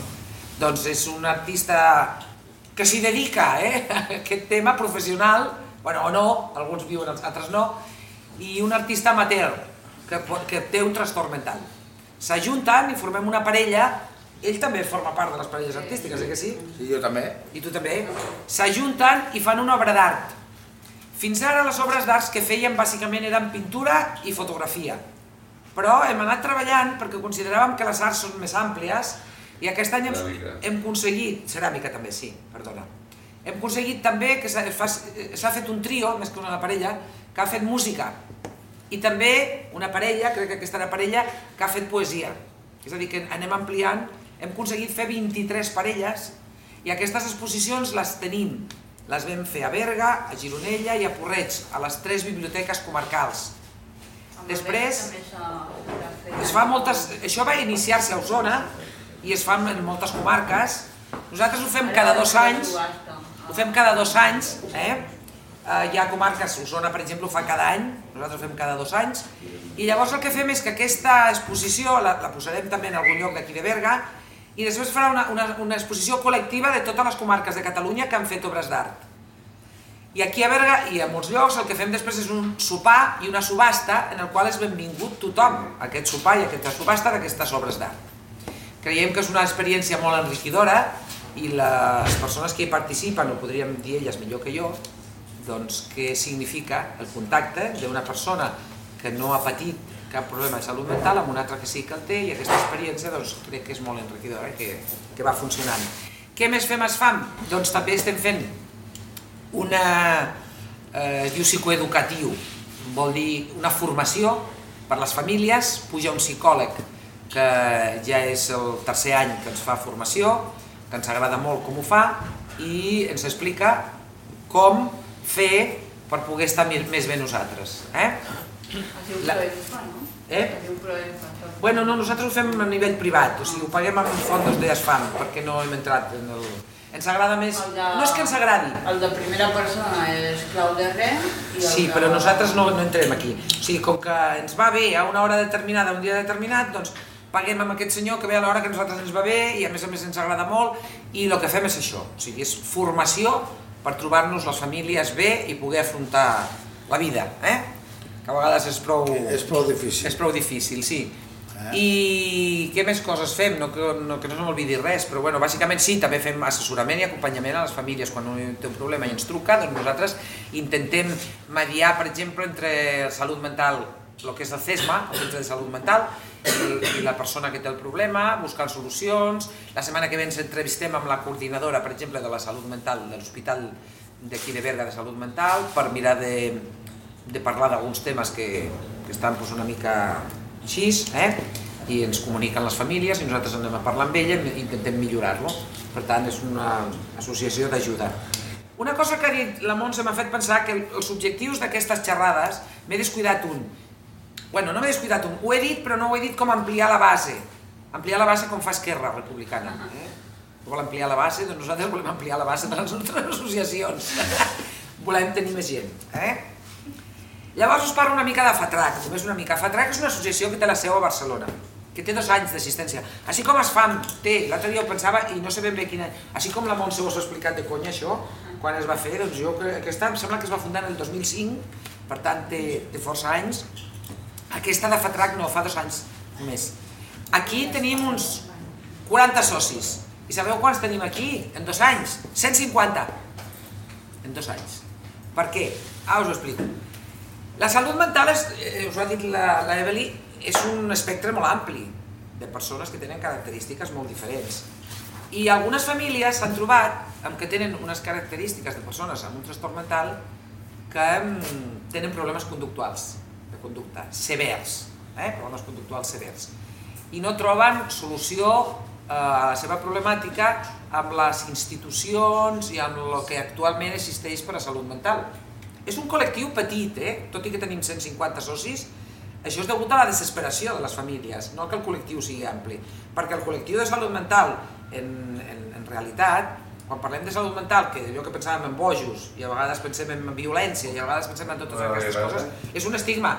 Doncs és un artista que s'hi dedica eh, a [LAUGHS] aquest tema professional, bueno, o no, alguns viuen, els altres no, i un artista amateur que, que té un trastorn mental. S'ajunten i formem una parella, ell també forma part de les parelles artístiques, eh que sí? Sí, jo també. I tu també? S'ajunten i fan una obra d'art. Fins ara les obres d'arts que feien bàsicament eren pintura i fotografia. Però hem anat treballant perquè consideràvem que les arts són més àmplies i aquest any hem, Ceràmica. hem aconseguit, ceràmica també, sí, perdona, hem aconseguit també que s'ha fet un trio, més que una parella, que ha fet música. I també una parella, crec que aquesta era parella, que ha fet poesia. És a dir, que anem ampliant, hem aconseguit fer 23 parelles i aquestes exposicions les tenim. Les vam fer a Berga, a Gironella i a Porreig, a les tres biblioteques comarcals. Després, es fa moltes... Això va iniciar-se a Osona i es fa en moltes comarques. Nosaltres ho fem cada dos anys, ho fem cada dos anys, eh? Eh, hi ha comarques, Osona per exemple ho fa cada any, nosaltres ho fem cada dos anys, i llavors el que fem és que aquesta exposició la, la posarem també en algun lloc d'aquí de Berga, i després farà una, una, una exposició col·lectiva de totes les comarques de Catalunya que han fet obres d'art. I aquí a Berga i a molts llocs el que fem després és un sopar i una subhasta en el qual és benvingut tothom aquest sopar i aquesta subhasta d'aquestes obres d'art. Creiem que és una experiència molt enriquidora i les persones que hi participen, ho podríem dir elles millor que jo, doncs què significa el contacte d'una persona que no ha patit cap problema de salut mental amb una altra que sí que el té i aquesta experiència doncs, crec que és molt enriquidora, que, que va funcionant. Què més fem a SFAM? Doncs també estem fent una, eh, es diu psicoeducatiu, vol dir una formació per les famílies, puja un psicòleg que ja és el tercer any que ens fa formació, que ens agrada molt com ho fa i ens explica com fer per poder estar més bé nosaltres. Eh? La- Eh? Bueno, no, nosaltres ho fem a nivell privat, o sigui, ho paguem amb fondos d'ESFAM, perquè no hem entrat en el... Ens agrada més... De- No és que ens agradi, El de primera persona és clau de res i Sí, de... però nosaltres no, no entrem aquí. O sigui, com que ens va bé a una hora determinada, un dia determinat, doncs paguem amb aquest senyor que ve a l'hora que a nosaltres ens va bé i a més a més ens agrada molt i el que fem és això, o sigui, és formació per trobar-nos les famílies bé i poder afrontar la vida, eh? Que a vegades és prou... És prou difícil. És prou difícil, sí. Eh? I què més coses fem? No, que, no, que no se m'olvidi res, però bueno, bàsicament sí, també fem assessorament i acompanyament a les famílies quan un té un problema i ens truca, doncs nosaltres intentem mediar, per exemple, entre salut mental, el que és el CESMA, el Centre de Salut Mental, i, i la persona que té el problema, buscant solucions. La setmana que ve ens entrevistem amb la coordinadora, per exemple, de la salut mental de l'Hospital d'aquí de Berga de Salut Mental per mirar de, de parlar d'alguns temes que, que estan doncs, una mica així, eh? i ens comuniquen les famílies i nosaltres anem a parlar amb ella i intentem millorar-lo. Per tant, és una associació d'ajuda. Una cosa que ha dit la Montse m'ha fet pensar que els objectius d'aquestes xerrades m'he descuidat un. Bueno, no m'he descuidat un, ho he dit però no ho he dit com ampliar la base. Ampliar la base com fa Esquerra Republicana. Eh? Vol ampliar la base? Doncs nosaltres volem ampliar la base de les nostres associacions. [LAUGHS] volem tenir més gent. Eh? Llavors us parlo una mica de FATRAC, només una mica. FATRAC és una associació que té la seu a Barcelona, que té dos anys d'assistència. Així com es fan, té, l'altre dia ho pensava i no sé ben bé quina... Així com la Montse us ha explicat de conya això, quan es va fer, doncs jo que aquesta em sembla que es va fundar en el 2005, per tant té, té força anys. Aquesta de FATRAC no, fa dos anys més. Aquí tenim uns 40 socis. I sabeu quants tenim aquí? En dos anys? 150. En dos anys. Per què? Ah, us ho explico. La salut mental, és, eh, us ho ha dit la, la és un espectre molt ampli de persones que tenen característiques molt diferents. I algunes famílies s'han trobat amb que tenen unes característiques de persones amb un trastorn mental que mm, tenen problemes conductuals, de conducta, severs, eh? problemes conductuals severs. I no troben solució la seva problemàtica amb les institucions i amb el que actualment existeix per a salut mental. És un col·lectiu petit, eh? tot i que tenim 150 socis, això és degut a la desesperació de les famílies, no que el col·lectiu sigui ampli. Perquè el col·lectiu de salut mental, en, en, en realitat, quan parlem de salut mental, que allò que pensàvem en bojos, i a vegades pensem en violència, i a vegades pensem en totes aquestes coses, és un estigma.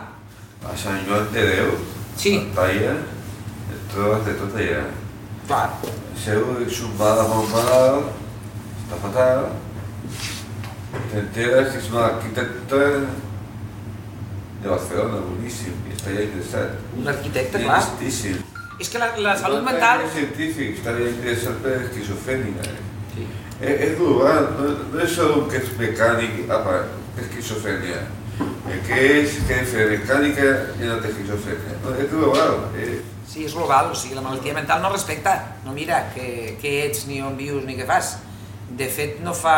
A Sant Joan de Déu, sí. et trobes de tot allà. Clar. Seu xumbada malalt, està fatal, que és un arquitecte de Barcelona, boníssim, i està allà interessat. Un arquitecte, clar. Listíssim. És que la, la salut mental... És científic, està allà interessat per esquizofrènia. Sí. És, és global, no, no és solo que és mecànic, apa, esquizofrènia. El que és que fer mecànica i no té esquizofrènia. No, és global. Eh? Sí, és global, o sigui, la malaltia mental no respecta, no mira què, què ets, ni on vius, ni què fas. De fet, no fa,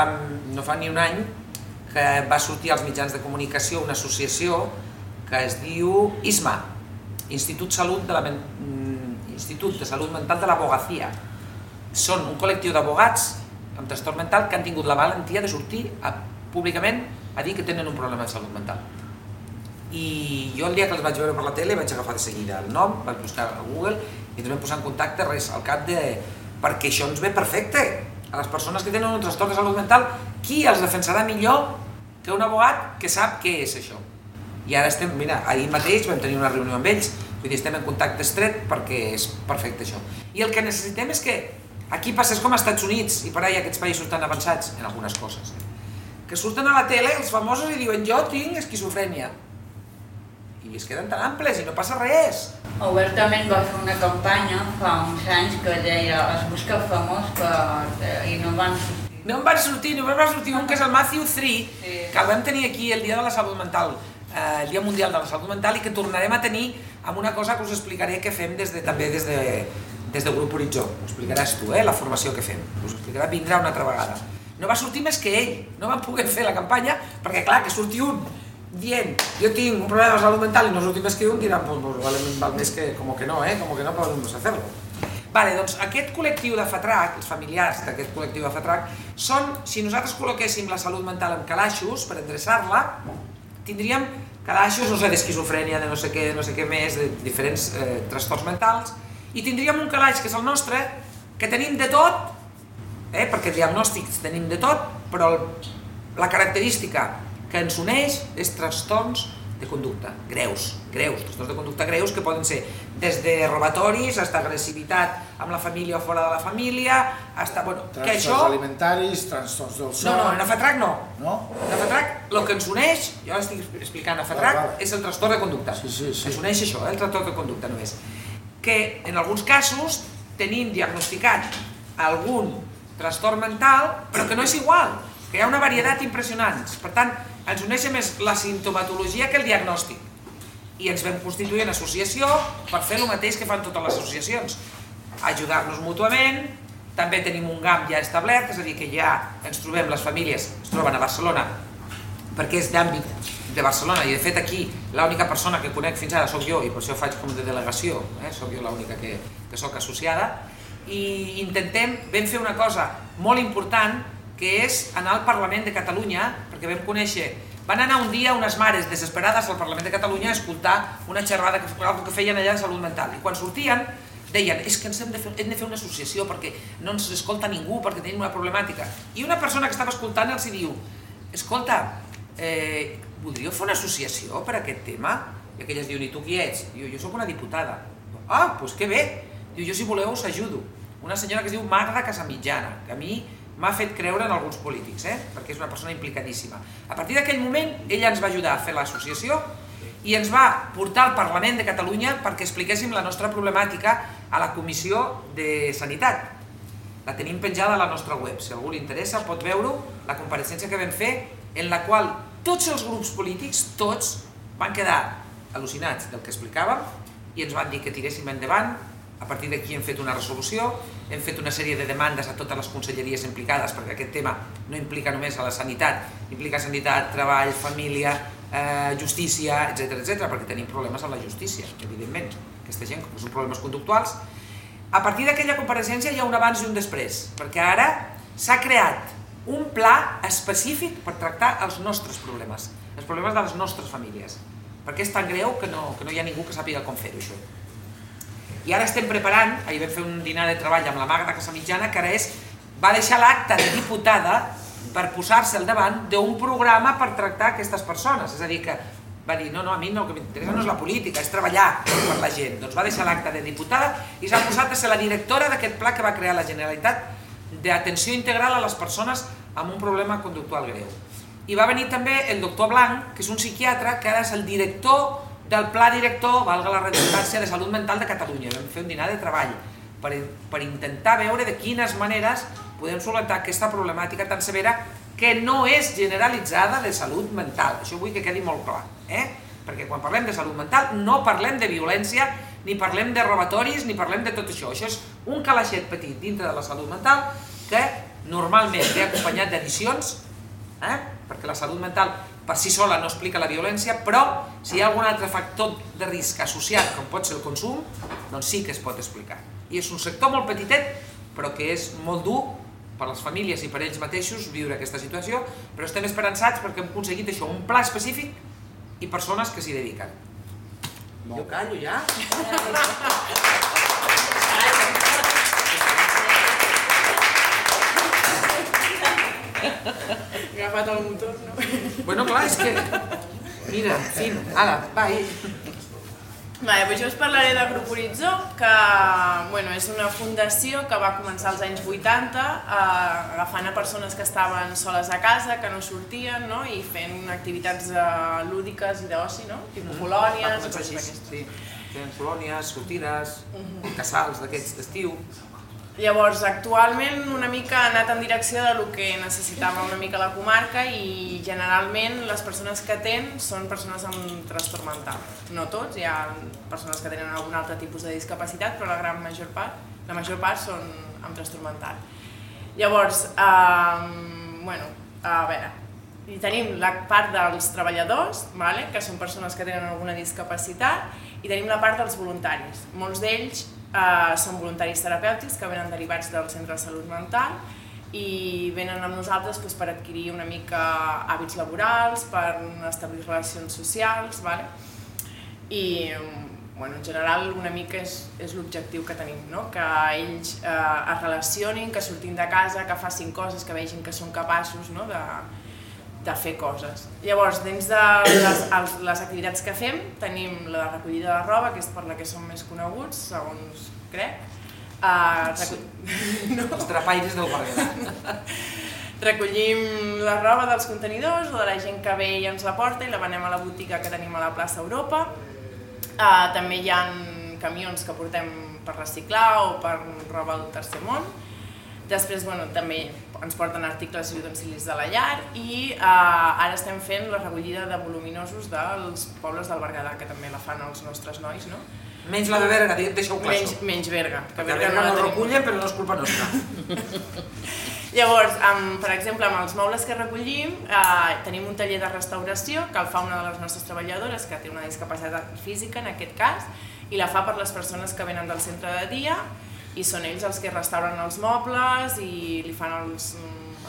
no fa ni un any que va sortir als mitjans de comunicació una associació que es diu ISMA, Institut, Salut de la, mm, Institut de Salut Mental de l'Abogacía. Són un col·lectiu d'abogats amb trastorn mental que han tingut la valentia de sortir a, públicament a dir que tenen un problema de salut mental. I jo el dia que els vaig veure per la tele vaig agafar de seguida el nom, vaig buscar a Google i ens vam posar en contacte res al cap de... perquè això ens ve perfecte. A les persones que tenen un trastorn de salut mental, qui els defensarà millor que un abogat que sap què és això? I ara estem, mira, ahir mateix vam tenir una reunió amb ells, vull dir, estem en contacte estret perquè és perfecte això. I el que necessitem és que aquí passés com als Estats Units i per ahí aquests països tan avançats en algunes coses. Eh? Que surten a la tele els famosos i diuen jo tinc esquizofrènia. I es queden tan amples i no passa res. Obertament va fer una campanya fa uns anys que deia es busca famós per... i no van no en van sortir, només va sortir un que és el Matthew 3, sí. que el vam tenir aquí el dia de la salut mental, eh, el dia mundial de la salut mental i que tornarem a tenir amb una cosa que us explicaré que fem des de, també des de, des del grup Horitzó. Ho explicaràs tu, eh, la formació que fem. Us explicarà, vindrà una altra vegada. No va sortir més que ell, no vam poder fer la campanya perquè clar, que surti un dient jo tinc un problema de salut mental i no surti més que un diran, pues, pues vale, val més que, como que no, eh, como que no podemos hacerlo. Vale, doncs aquest col·lectiu de FATRAC, els familiars d'aquest col·lectiu de FATRAC, són, si nosaltres col·loquéssim la salut mental en calaixos per endreçar-la, tindríem calaixos, no sé, d'esquizofrènia, de no sé què, no sé què més, de diferents eh, trastorns mentals, i tindríem un calaix que és el nostre, que tenim de tot, eh, perquè diagnòstics tenim de tot, però el, la característica que ens uneix és trastorns de conducta, greus, greus, trastorns de conducta greus que poden ser des de robatoris fins agressivitat amb la família o fora de la família, hasta, bueno, trastorns que això... alimentaris, trastorns del son... No, no, en FATRAC no. No? En FATRAC el que ens uneix, jo estic explicant a FATRAC, Vale, vale. és el trastorn de conducta. Sí, sí, sí. Ens uneix això, eh, el trastorn de conducta només. Que en alguns casos tenim diagnosticat algun trastorn mental, però que no és igual, que hi ha una varietat impressionant. Per tant, ens uneix més la sintomatologia que el diagnòstic. I ens vam constituir en associació per fer el mateix que fan totes les associacions. Ajudar-nos mútuament, també tenim un GAM ja establert, és a dir, que ja ens trobem, les famílies es troben a Barcelona, perquè és d'àmbit de Barcelona, i de fet aquí l'única persona que conec fins ara sóc jo, i per això faig com de delegació, eh? sóc jo l'única que, que sóc associada, i intentem, vam fer una cosa molt important, que és anar al Parlament de Catalunya, perquè vam conèixer, van anar un dia unes mares desesperades al Parlament de Catalunya a escoltar una xerrada que, que feien allà de salut mental, i quan sortien deien, és que ens hem de, fer, hem de fer una associació perquè no ens escolta ningú, perquè tenim una problemàtica. I una persona que estava escoltant els hi diu, escolta, eh, voldríeu fer una associació per a aquest tema? I aquelles diuen, i tu qui ets? Diu, jo sóc una diputada. Ah, doncs que bé. Diu, jo si voleu us ajudo. Una senyora que es diu Magda Casamitjana, que a mi m'ha fet creure en alguns polítics, eh? perquè és una persona implicadíssima. A partir d'aquell moment, ella ens va ajudar a fer l'associació i ens va portar al Parlament de Catalunya perquè expliquéssim la nostra problemàtica a la Comissió de Sanitat. La tenim penjada a la nostra web, si algú li interessa pot veure la compareixença que vam fer en la qual tots els grups polítics, tots, van quedar al·lucinats del que explicàvem i ens van dir que tiréssim endavant, a partir d'aquí hem fet una resolució, hem fet una sèrie de demandes a totes les conselleries implicades, perquè aquest tema no implica només a la sanitat, implica sanitat, treball, família, eh, justícia, etc etc, perquè tenim problemes amb la justícia, evidentment. Aquesta gent, que són problemes conductuals, a partir d'aquella compareixença hi ha un abans i un després, perquè ara s'ha creat un pla específic per tractar els nostres problemes, els problemes de les nostres famílies, perquè és tan greu que no, que no hi ha ningú que sàpiga com fer-ho, això. I ara estem preparant, ahir vam fer un dinar de treball amb la Magda Casamitjana, que ara és, va deixar l'acte de diputada per posar-se al davant d'un programa per tractar aquestes persones, és a dir, que va dir, no, no, a mi no, el que m'interessa no és la política, és treballar per la gent. Doncs va deixar l'acte de diputada i s'ha posat a ser la directora d'aquest pla que va crear la Generalitat d'atenció integral a les persones amb un problema conductual greu. I va venir també el doctor Blanc, que és un psiquiatre, que ara és el director del pla director, valga la redundància, de salut mental de Catalunya. Vam fer un dinar de treball per, per intentar veure de quines maneres podem solventar aquesta problemàtica tan severa que no és generalitzada de salut mental. Això vull que quedi molt clar. Eh? Perquè quan parlem de salut mental no parlem de violència, ni parlem de robatoris, ni parlem de tot això. Això és un calaixet petit dintre de la salut mental que normalment ve acompanyat d'addicions, eh? perquè la salut mental per si sola no explica la violència, però si hi ha algun altre factor de risc associat, com pot ser el consum, doncs sí que es pot explicar. I és un sector molt petitet, però que és molt dur per les famílies i per ells mateixos viure aquesta situació, però estem esperançats perquè hem aconseguit això, un pla específic i persones que s'hi dediquen. Jo callo ja? [LAUGHS] Agafat el motor, no? Bueno, clar, és que... Mira, fin, ara, va, i... Vale, doncs jo us parlaré de Grup Horitzó, que bueno, és una fundació que va començar als anys 80 eh, agafant a persones que estaven soles a casa, que no sortien, no? i fent activitats eh, lúdiques i d'oci, no? tipus colònies, Va començar així, sí. Fent colònies, sortides, casals d'aquests d'estiu. Llavors, actualment una mica ha anat en direcció de lo que necessitava una mica la comarca i generalment les persones que ten són persones amb trastorn mental. No tots, hi ha persones que tenen algun altre tipus de discapacitat, però la gran major part, la major part són amb trastorn mental. Llavors, eh, bueno, a veure, i tenim la part dels treballadors, vale? que són persones que tenen alguna discapacitat, i tenim la part dels voluntaris. Molts d'ells eh, són voluntaris terapèutics que venen derivats del centre de salut mental i venen amb nosaltres doncs, per adquirir una mica hàbits laborals, per establir relacions socials, vale? i bueno, en general una mica és, és l'objectiu que tenim, no? que ells eh, es relacionin, que surtin de casa, que facin coses, que vegin que són capaços no? de, de fer coses. Llavors, dins de les, els, les activitats que fem, tenim la recollida de roba, que és per la que som més coneguts, segons crec. Uh, recull... [LAUGHS] no. Els trapaires del Berguedà. [LAUGHS] Recollim la roba dels contenidors o de la gent que ve i ens la porta i la venem a la botiga que tenim a la plaça Europa. Uh, també hi ha camions que portem per reciclar o per roba del tercer món. Després, bueno, també ens porten articles i utensilis de la llar i eh, ara estem fent la recollida de voluminosos dels pobles del Berguedà, que també la fan els nostres nois, no? Menys la de Berga, deixa-ho clar. Menys, menys Berga. Que Berga, Berga no, no recullen, però no és culpa nostra. [LAUGHS] Llavors, amb, per exemple, amb els mobles que recollim, eh, tenim un taller de restauració que el fa una de les nostres treballadores, que té una discapacitat física en aquest cas, i la fa per les persones que venen del centre de dia, i són ells els que restauren els mobles i li fan els,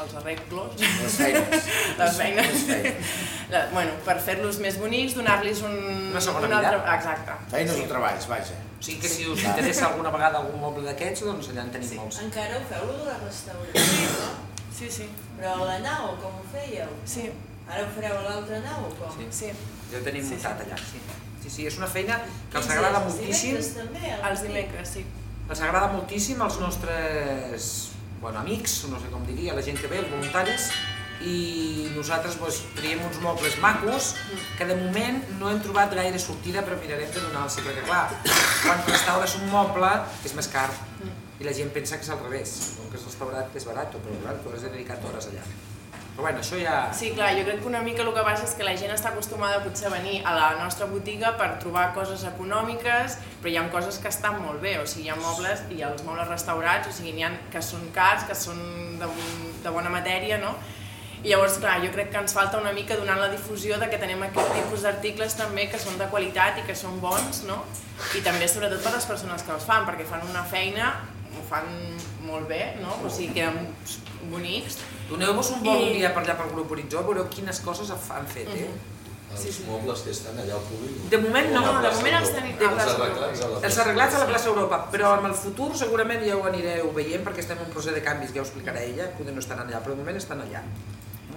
els arreglos. Les feines. [LAUGHS] Les feines. Les feines. La, bueno, per fer-los més bonics, donar-los un... Una segona un altre... vida. Exacte. Feines sí. o treballs, vaja. O sigui que si us interessa alguna vegada algun moble d'aquests, doncs allà en tenim sí. molts. Encara ho feu, de la restauració, no? Sí, sí. Però a la nau, com ho fèieu? Sí. Ara ho fareu a l'altra nau, o com? Sí. sí. Ja ho tenim Sí, muntat sí. allà, sí. Sí, sí, és una feina que els agrada Els moltíssim. dimecres també, Els dimecres, sí. Els agrada moltíssim als nostres bueno, amics, no sé com diria, la gent que ve, els voluntaris, i nosaltres doncs, triem uns mobles macos que de moment no hem trobat gaire sortida però mirarem de donar-los, perquè clar, quan restaures un moble és més car i la gent pensa que és al revés, com que és restaurat és barat, però clar, tu has de dedicar hores allà. Però bueno, això ja... Sí, clar, jo crec que una mica el que passa és que la gent està acostumada potser a venir a la nostra botiga per trobar coses econòmiques, però hi ha coses que estan molt bé, o sigui, hi ha mobles i els mobles restaurats, o sigui, n'hi ha que són cars, que són de, de bona matèria, no? I llavors, clar, jo crec que ens falta una mica donant la difusió de que tenim aquest tipus d'articles també que són de qualitat i que són bons, no? I també sobretot per les persones que els fan, perquè fan una feina, ho fan molt bé, no? O sigui, queden bonics. Doneu-vos un vol I- un dia per allà pel grup Horitzó, veureu quines coses han fet, eh? Els mobles que estan allà al polígon. De moment no, de moment els tenim- Els arreglats a la Els arreglats a la plaça Europa, però en el futur segurament ja ho anireu veient perquè estem en un procés de canvis, ja ho explicarà ella, poder no estan allà, però de moment estan allà.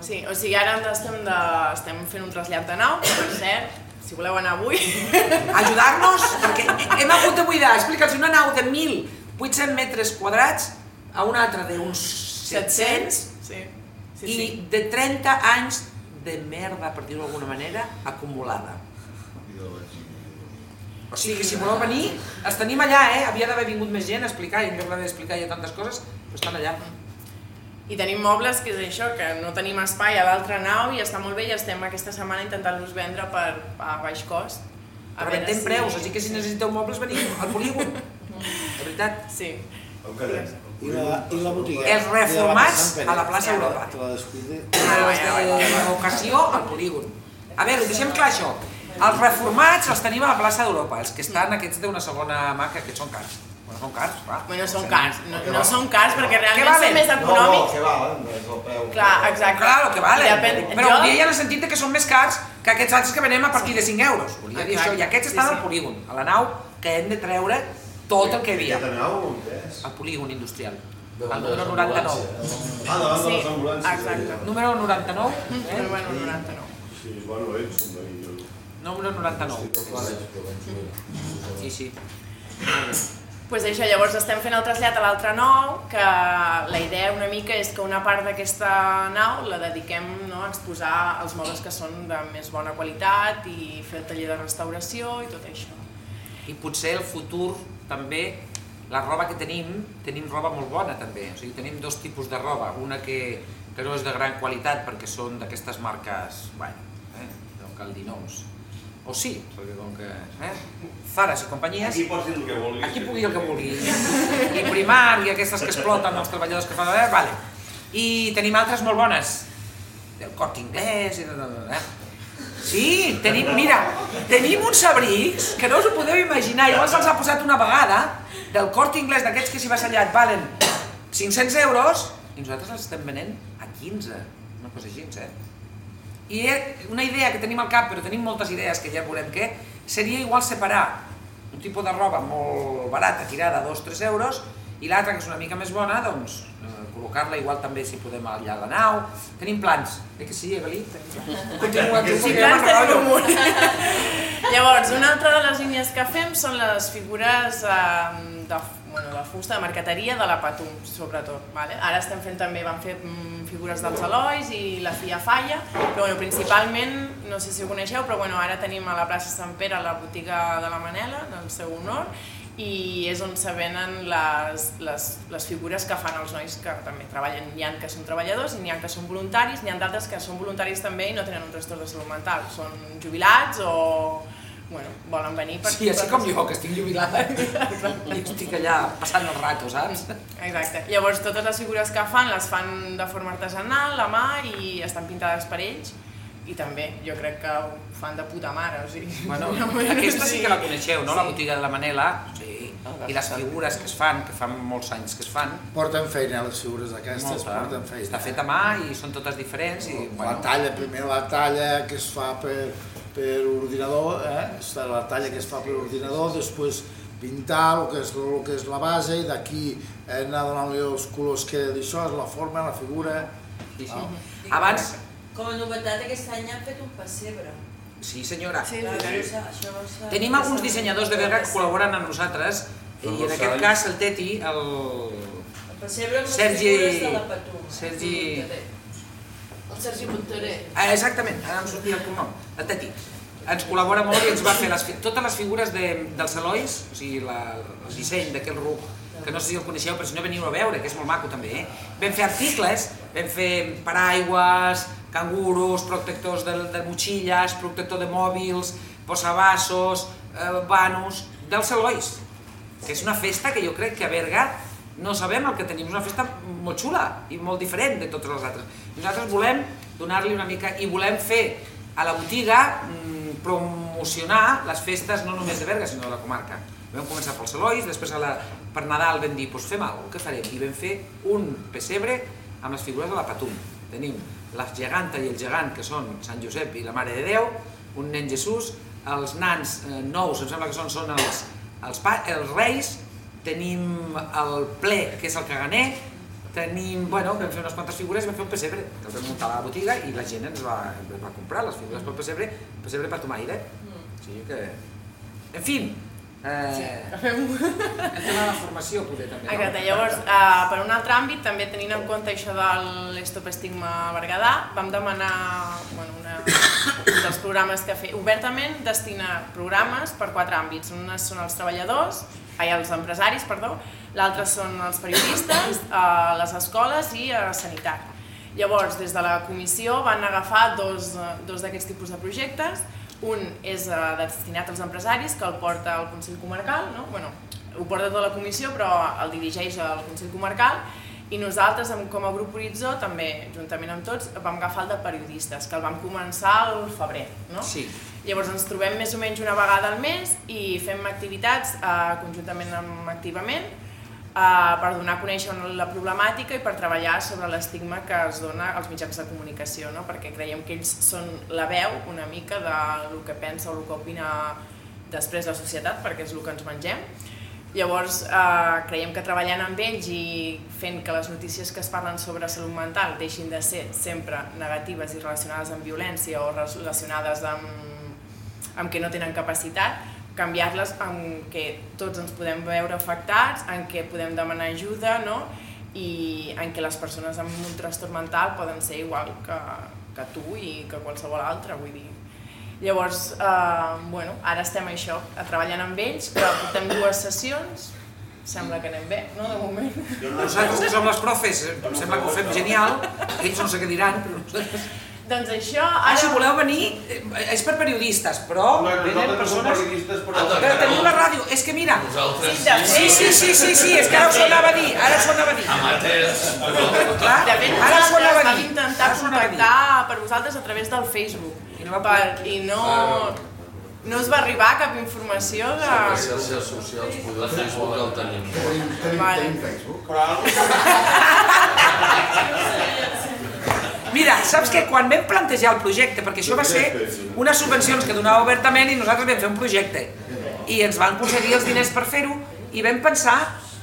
Sí, o sigui, ara estem, de, estem fent un trasllat de nau, per cert, si voleu anar avui... [LAUGHS] Ajudar-nos, perquè hem hagut de buidar, explica'ls, una nau de 1.800 metres quadrats a una altra d'uns 700 sí. Sí, i sí. de 30 anys de merda, per dir-ho d'alguna manera, acumulada. O sigui que si voleu venir, els tenim allà, eh? Havia d'haver vingut més gent a explicar, i en lloc d'explicar ja tantes coses, però estan allà. I tenim mobles que és això, que no tenim espai a l'altra nau i està molt bé i estem aquesta setmana intentant-los vendre per, a baix cost. A Però veure vendem preus, així que si necessiteu mobles veniu al polígon. [LAUGHS] De veritat. Sí. I la, i la botiga? Els reformats a la plaça Europa. Que la descuide. Els d'ocasió al polígon. A veure, deixem clar això. Els reformats els tenim a la plaça d'Europa, els que estan aquests d'una segona mà, que aquests són cars. Bueno, són cars, va. Bueno, són cars, no, no són cars perquè Què realment valen? són més econòmics. que valen, és el preu. Clar, exacte. Clar, el que vale. I depèn- Però jo- jo... ja en el sentit que són més cars que aquests altres que venem a partir de 5 euros. Volia dir això. I aquests estan al polígon, a la nau, que hem de treure tot el que hi havia. Al polígon industrial. El número 99. ambulàncies. Ah, davant de les Sí, ambulàncies. exacte. Número 99. Però Eh? bueno, 99. Sí, bueno, ells són de. Número 99. Sí, sí. pues això, llavors estem fent el trasllat a l'altre nou, que la idea una mica és que una part d'aquesta nau la dediquem no, a exposar els mobles que són de més bona qualitat i fer el taller de restauració i tot això. I potser el futur també, la roba que tenim, tenim roba molt bona també, o sigui, tenim dos tipus de roba, una que, que no és de gran qualitat perquè són d'aquestes marques, bueno, eh, no cal dir noms, o sí, perquè com que, eh, Zaras i companyies, Aquí pots dir el que vulguis. aquí pugui dir el que vulgui, i Primar i aquestes que exploten els treballadors que fan, eh, vale. I tenim altres molt bones, del Corte Inglés, i eh? Sí, tenim, mira, tenim uns abrics que no us ho podeu imaginar, igual se'ls ha posat una vegada, del Corte Inglés, d'aquests que s'hi va sellat, valen 500 euros, i nosaltres els estem venent a 15, una cosa així, eh? I una idea que tenim al cap, però tenim moltes idees que ja veurem què, seria igual separar un tipus de roba molt barata, tirada a 2-3 euros, i l'altra, que és una mica més bona, doncs eh, col·locar-la igual també si podem allà a la nau. Tenim plans. Eh que sí, Evelí? [LAUGHS] Continua tu, Sí, plans tenim un munt. [LAUGHS] Llavors, una altra de les línies que fem són les figures eh, de, bueno, de fusta, de marqueteria de la Patum, sobretot. Vale? Ara estem fent també, vam fer mm, figures dels Elois i la Fia Falla, però bueno, principalment, no sé si ho coneixeu, però bueno, ara tenim a la plaça Sant Pere la botiga de la Manela, del seu honor, i és on se venen les, les, les figures que fan els nois que també treballen. N'hi ha que són treballadors n'hi ha que són voluntaris, n'hi ha d'altres que són voluntaris també i no tenen un trastorn de salut mental. Són jubilats o bueno, volen venir per... Sí, així com jo, que estic jubilada i estic allà passant el rato, saps? Exacte. Llavors, totes les figures que fan les fan de forma artesanal, a mà, i estan pintades per ells. I també, jo crec que ho fan de puta mare, o sigui... Bueno, [LAUGHS] no, aquesta sí que la coneixeu, no? La Sí. botiga de la Manela, sí. I les figures que es fan, que fan molts anys que es fan. Porten feina les figures aquestes, Molta. porten feina. Està fet a mà i són totes diferents. I, La talla, primer la talla que es fa per, per ordinador, eh? Està la talla que es fa per ordinador, després pintar el que és, el que és la base i d'aquí anar donant-li els colors que d'això, és la forma, la figura... Sí, sí. no? Abans, Com a novetat, aquest any han fet un pessebre. sí senyora, Sí, s'ha- tenim alguns dissenyadors de Berga que col·laboren amb nosaltres i en aquest cas el Teti, el El pessebre amb les Sergi... de la Patum. Sergi... El Sergi Montaner. Ah, exactament, ara em sortia el cognom, el Teti. Ens col·labora molt i ens va fer les, totes les figures de, dels Elois, o sigui, la, el disseny d'aquell ruc, que no sé si el coneixeu, però si no veniu a veure, que és molt maco també, eh? Vam fer articles, vam fer paraigües, cangurus, protectors de, de motxilles, protector de mòbils, posabassos, eh, vanos, dels Elois, que és una festa que jo crec que a Berga no sabem el que tenim, és una festa molt xula i molt diferent de totes les altres. Nosaltres volem donar-li una mica i volem fer a la botiga mm, promocionar les festes no només de Berga, sinó de la comarca. Vam començar pels Elois, després a la, per Nadal vam dir, doncs fem alguna cosa, què farem? I vam fer un pessebre amb les figures de la Patum. Tenim la geganta i el gegant, que són Sant Josep i la Mare de Déu, un nen Jesús, els nans eh, nous, em sembla que són, són els, els, pa, els reis, tenim el ple, que és el caganer, tenim, bueno, vam fer unes quantes figures i vam fer un pessebre, que el vam muntar a la botiga i la gent ens va, ens va comprar les figures pel pessebre, pessebre per tomaire. Sí que... En fi, eh, el tema de la formació poder també. Exacte, llavors, eh, per un altre àmbit, també tenint en compte això de l'Stop Estigma Berguedà, vam demanar bueno, una, un dels programes que fer. Obertament destina programes per quatre àmbits. Un són els treballadors, ai, els empresaris, perdó, l'altre són els periodistes, eh, les escoles i eh, sanitat. Llavors, des de la comissió van agafar dos, eh, dos d'aquests tipus de projectes. Un és eh, destinat als empresaris, que el porta al Consell Comarcal, no? bueno, ho porta tota la comissió, però el dirigeix al Consell Comarcal, i nosaltres, com a grup Horitzó, també, juntament amb tots, vam agafar el de periodistes, que el vam començar al febrer. No? Sí. Llavors ens trobem més o menys una vegada al mes i fem activitats eh, conjuntament amb Activament per donar a conèixer la problemàtica i per treballar sobre l'estigma que es dona als mitjans de comunicació, no? perquè creiem que ells són la veu una mica del que pensa o el que opina després la societat, perquè és el que ens mengem. Llavors, eh, creiem que treballant amb ells i fent que les notícies que es parlen sobre salut mental deixin de ser sempre negatives i relacionades amb violència o relacionades amb, amb que no tenen capacitat, canviar-les en què tots ens podem veure afectats, en què podem demanar ajuda no? i en què les persones amb un trastorn mental poden ser igual que, que tu i que qualsevol altre, vull dir. Llavors, eh, bueno, ara estem això, treballant amb ells, però portem dues sessions, sembla que anem bé, no, de moment? Nosaltres som les profes, em sembla que ho fem genial, ells no sé què diran, però. Doncs això... Ara... Ah, si voleu venir, eh, és per periodistes, però Bueno, venen nosaltres som persones... periodistes, però... Però tenim la ràdio, és que mira... Nosaltres... Sí, sí, sí, sí, sí, és que ara us ho anava a dir, ara us ho anava a dir. Amateurs. Clar, ara us ho anava nosaltres a vam dir. intentar a dir. contactar per vosaltres a través del Facebook. I no, per, i no, no us va arribar cap informació de... Les xarxes socials, poder Facebook el tenim. Vale. [LAUGHS] [LAUGHS] Mira, saps que quan vam plantejar el projecte, perquè això va ser unes subvencions que donava obertament i nosaltres vam fer un projecte i ens van concedir els diners per fer-ho i vam pensar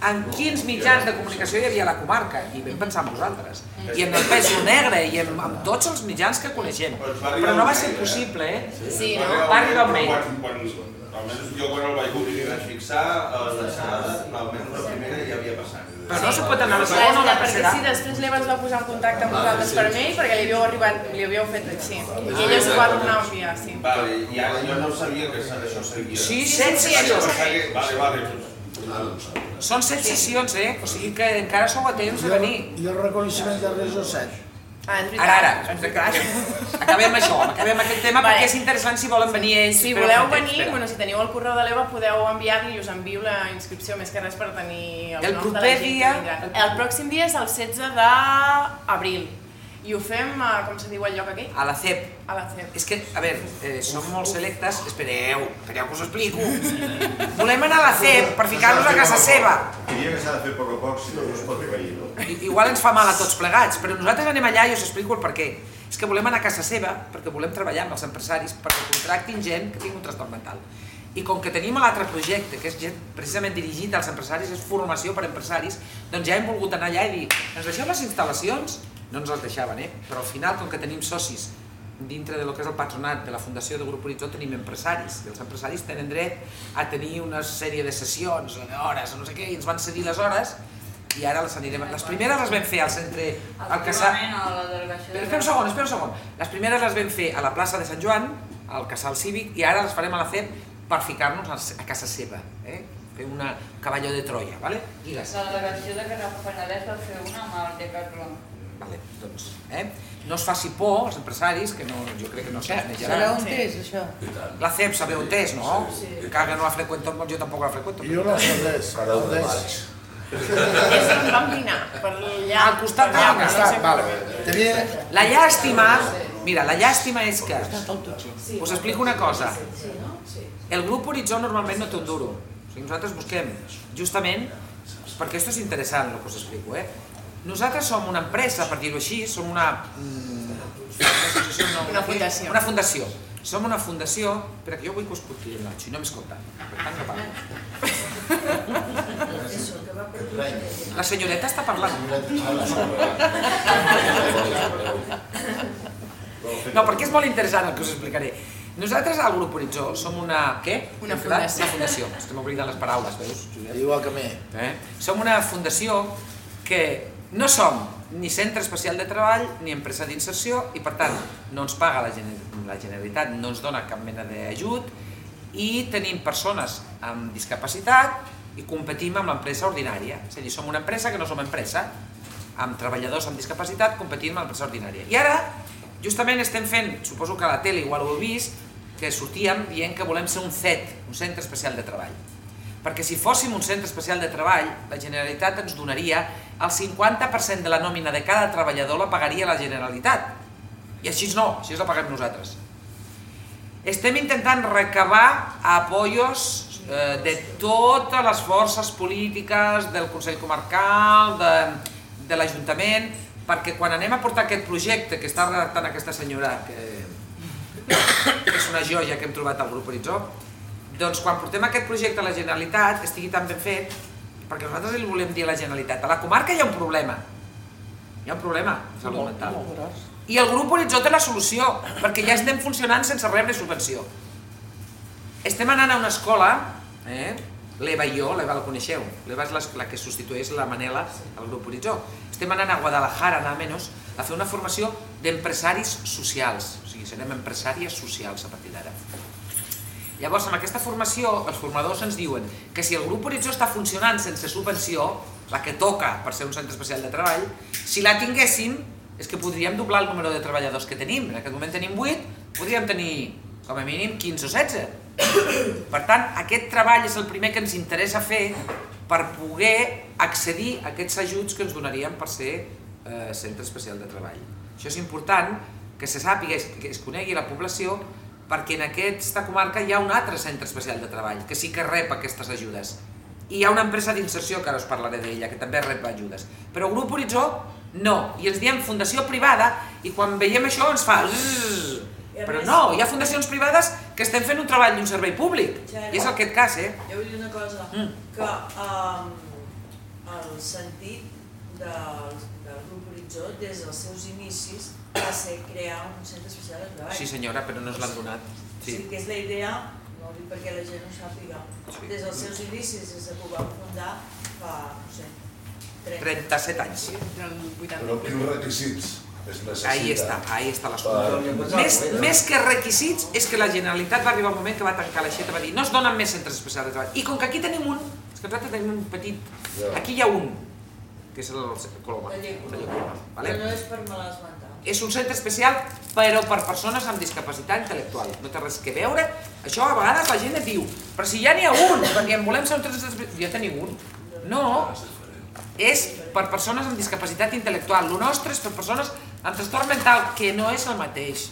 en quins mitjans de comunicació hi havia a la comarca i vam pensar en vosaltres i en el Pèsol Negre i en, en tots els mitjans que coneixem però no va ser possible, eh? Sí, no? Va arribar un mail almenys jo quan el vaig obrir i vaig fixar, a la xerrada, almenys la primera ja havia passat. però no se pot anar a la segona o la perquè tercera sí, després l'Eva es va posar en contacte amb vosaltres per mail perquè li havíeu arribat, li havíeu fet, sí. I ella us ho va tornar a enviar, sí. Vale, i ara jo no sabia que això seguia. Sí, set sí, això sessions. Vale, vale. Són set sessions, eh? O sigui que encara sou a temps de venir. I el reconeixement de res o set. Ah, és Ara, ara, veritat. acabem això, acabem aquest tema Vale. perquè és interessant si volen venir ells. Si voleu venir, espera. bueno, si teniu el correu de l'Eva podeu enviar-li i us envio la inscripció més que res per tenir els El noms de la gent dia- que vindran. El pròxim dia és el 16 d'abril i ho fem, a, com se diu el lloc aquí? A la CEP. A la CEP. És que, a veure, eh, som molt selectes, espereu, espereu que us ho explico. Volem anar a la CEP per ficar-nos a casa seva. Diria que s'ha de fer a poc a poc, si no, no es pot acabar, no? I- Igual ens fa mal a tots plegats, però nosaltres anem allà i us explico el per què. És que volem anar a casa seva perquè volem treballar amb els empresaris perquè contractin gent que tingui un trastorn mental. I com que tenim l'altre projecte, que és gent precisament dirigit als empresaris, és formació per empresaris, doncs ja hem volgut anar allà i dir, ens deixeu les instal·lacions? No ens les deixaven, eh? Però al final, com que tenim socis dintre de lo que és el patronat de la Fundació de Grup Horitzó tenim empresaris i els empresaris tenen dret a tenir una sèrie de sessions, o no sé què, i ens van cedir les hores i ara les anirem... Les primeres les vam fer al centre... Al de... Espera un segon, espera un segon. Les primeres les vam fer a la plaça de Sant Joan, al Casal Cívic, i ara les farem a la CEP per ficar-nos a casa seva. Eh? Fer una cavalló de Troia, ¿vale? Digues. La delegació de Garraf Penedès va fer una amb el Decathlon. Vale, doncs, eh? No es faci por als empresaris, que no, jo crec que no sé. Sabeu on és, això? La CEP sabeu on és, no? Encara que no la freqüento, jo tampoc la freqüento. Jo no sé res, Cara on de és? És on vam dinar, per allà. Al costat de la casa. Vale. Tenia... La llàstima, mira, la llàstima és que, us explico una cosa, el grup Horitzó normalment no té un duro, o sigui, nosaltres busquem, justament, perquè això és interessant el que us explico, eh? Nosaltres som una empresa, per dir-ho així, som una... mm, una no, Una fundació. Una fundació. Som una fundació, espera que jo vull que us porti el Nacho i no m'escolta, per tant no parlo. [LAUGHS] La senyoreta està parlant. No, perquè és molt interessant el que us explicaré. Nosaltres al grup Horitzó som una... Què? Una fundació. Una fundació. Estem oblidant les paraules, veus? Igual que mi. Eh? Som una fundació que no som ni centre especial de treball ni empresa d'inserció i per tant no ens paga la, la Generalitat, no ens dona cap mena d'ajut i tenim persones amb discapacitat i competim amb l'empresa ordinària. És a dir, som una empresa que no som empresa, amb treballadors amb discapacitat competint amb l'empresa ordinària. I ara, justament estem fent, suposo que a la tele igual ho heu vist, que sortíem dient que volem ser un CET, un centre especial de treball. Perquè si fóssim un centre especial de treball, la Generalitat ens donaria el 50% de la nòmina de cada treballador la pagaria la Generalitat. I així no, així la paguem nosaltres. Estem intentant recabar apoyos eh, de totes les forces polítiques, del Consell Comarcal, de, de l'Ajuntament, perquè quan anem a portar aquest projecte que està redactant aquesta senyora, que, que [COUGHS] és una joia que hem trobat al grup Horitzó, doncs quan portem aquest projecte a la Generalitat estigui tan ben fet, perquè nosaltres li volem dir a la Generalitat, a la comarca hi ha un problema, hi ha un problema de salut mental. I el grup Horitzó té la solució, perquè ja estem funcionant sense rebre subvenció. Estem anant a una escola, eh? l'Eva i jo, l'Eva la coneixeu, l'Eva és la, la que substitueix la Manela al grup Horitzó. Estem anant a Guadalajara, nada menos, a fer una formació d'empresaris socials, o sigui, serem empresàries socials a partir d'ara. Llavors, amb aquesta formació, els formadors ens diuen que si el grup Horitzó està funcionant sense subvenció, la que toca per ser un centre especial de treball, si la tinguéssim, és que podríem doblar el número de treballadors que tenim. En aquest moment tenim 8, podríem tenir com a mínim 15 o 16. Per tant, aquest treball és el primer que ens interessa fer per poder accedir a aquests ajuts que ens donarien per ser eh, centre especial de treball. Això és important que se sàpiga, que es conegui la població, perquè en aquesta comarca hi ha un altre centre especial de treball que sí que rep aquestes ajudes. I hi ha una empresa d'inserció, que ara us parlaré d'ella, que també rep ajudes. Però grup Horitzó, no. I ens diem fundació privada i quan veiem això ens fa... zzzz. Però no, hi ha fundacions privades que estem fent un treball i un servei públic. I és aquest cas, eh? Jo vull dir una cosa, Mm. que um, el sentit del, del grup Horitzó des dels seus inicis va ser crear un centre especial de treball. Sí senyora, però no ens l'han donat. O sigui que és la idea, no ho dic perquè la gent ho sàpiga, Sí. des dels seus inicis, des de que ho vam fundar fa, no sé, 37 anys. Però quins requisits es necessita? Ahí està, ahí està. Per- Més, més que requisits és que la Generalitat va arribar un moment que va tancar l'aixeta, va dir no es donen més centres especials de treball. I com que aquí tenim un, és que nosaltres tenim un petit, Ja. aquí hi ha un, que és el Coloma. La llei la Coloma. Vale? Però no és per malalts. És un centre especial, però per persones amb discapacitat intel·lectual. No té res que veure. Això a vegades la gent et diu, però si ja n'hi ha un, perquè en volem ser un centre especial, ja teniu un. No, és per persones amb discapacitat intel·lectual. El nostre és per persones amb trastorn mental, que no és el mateix.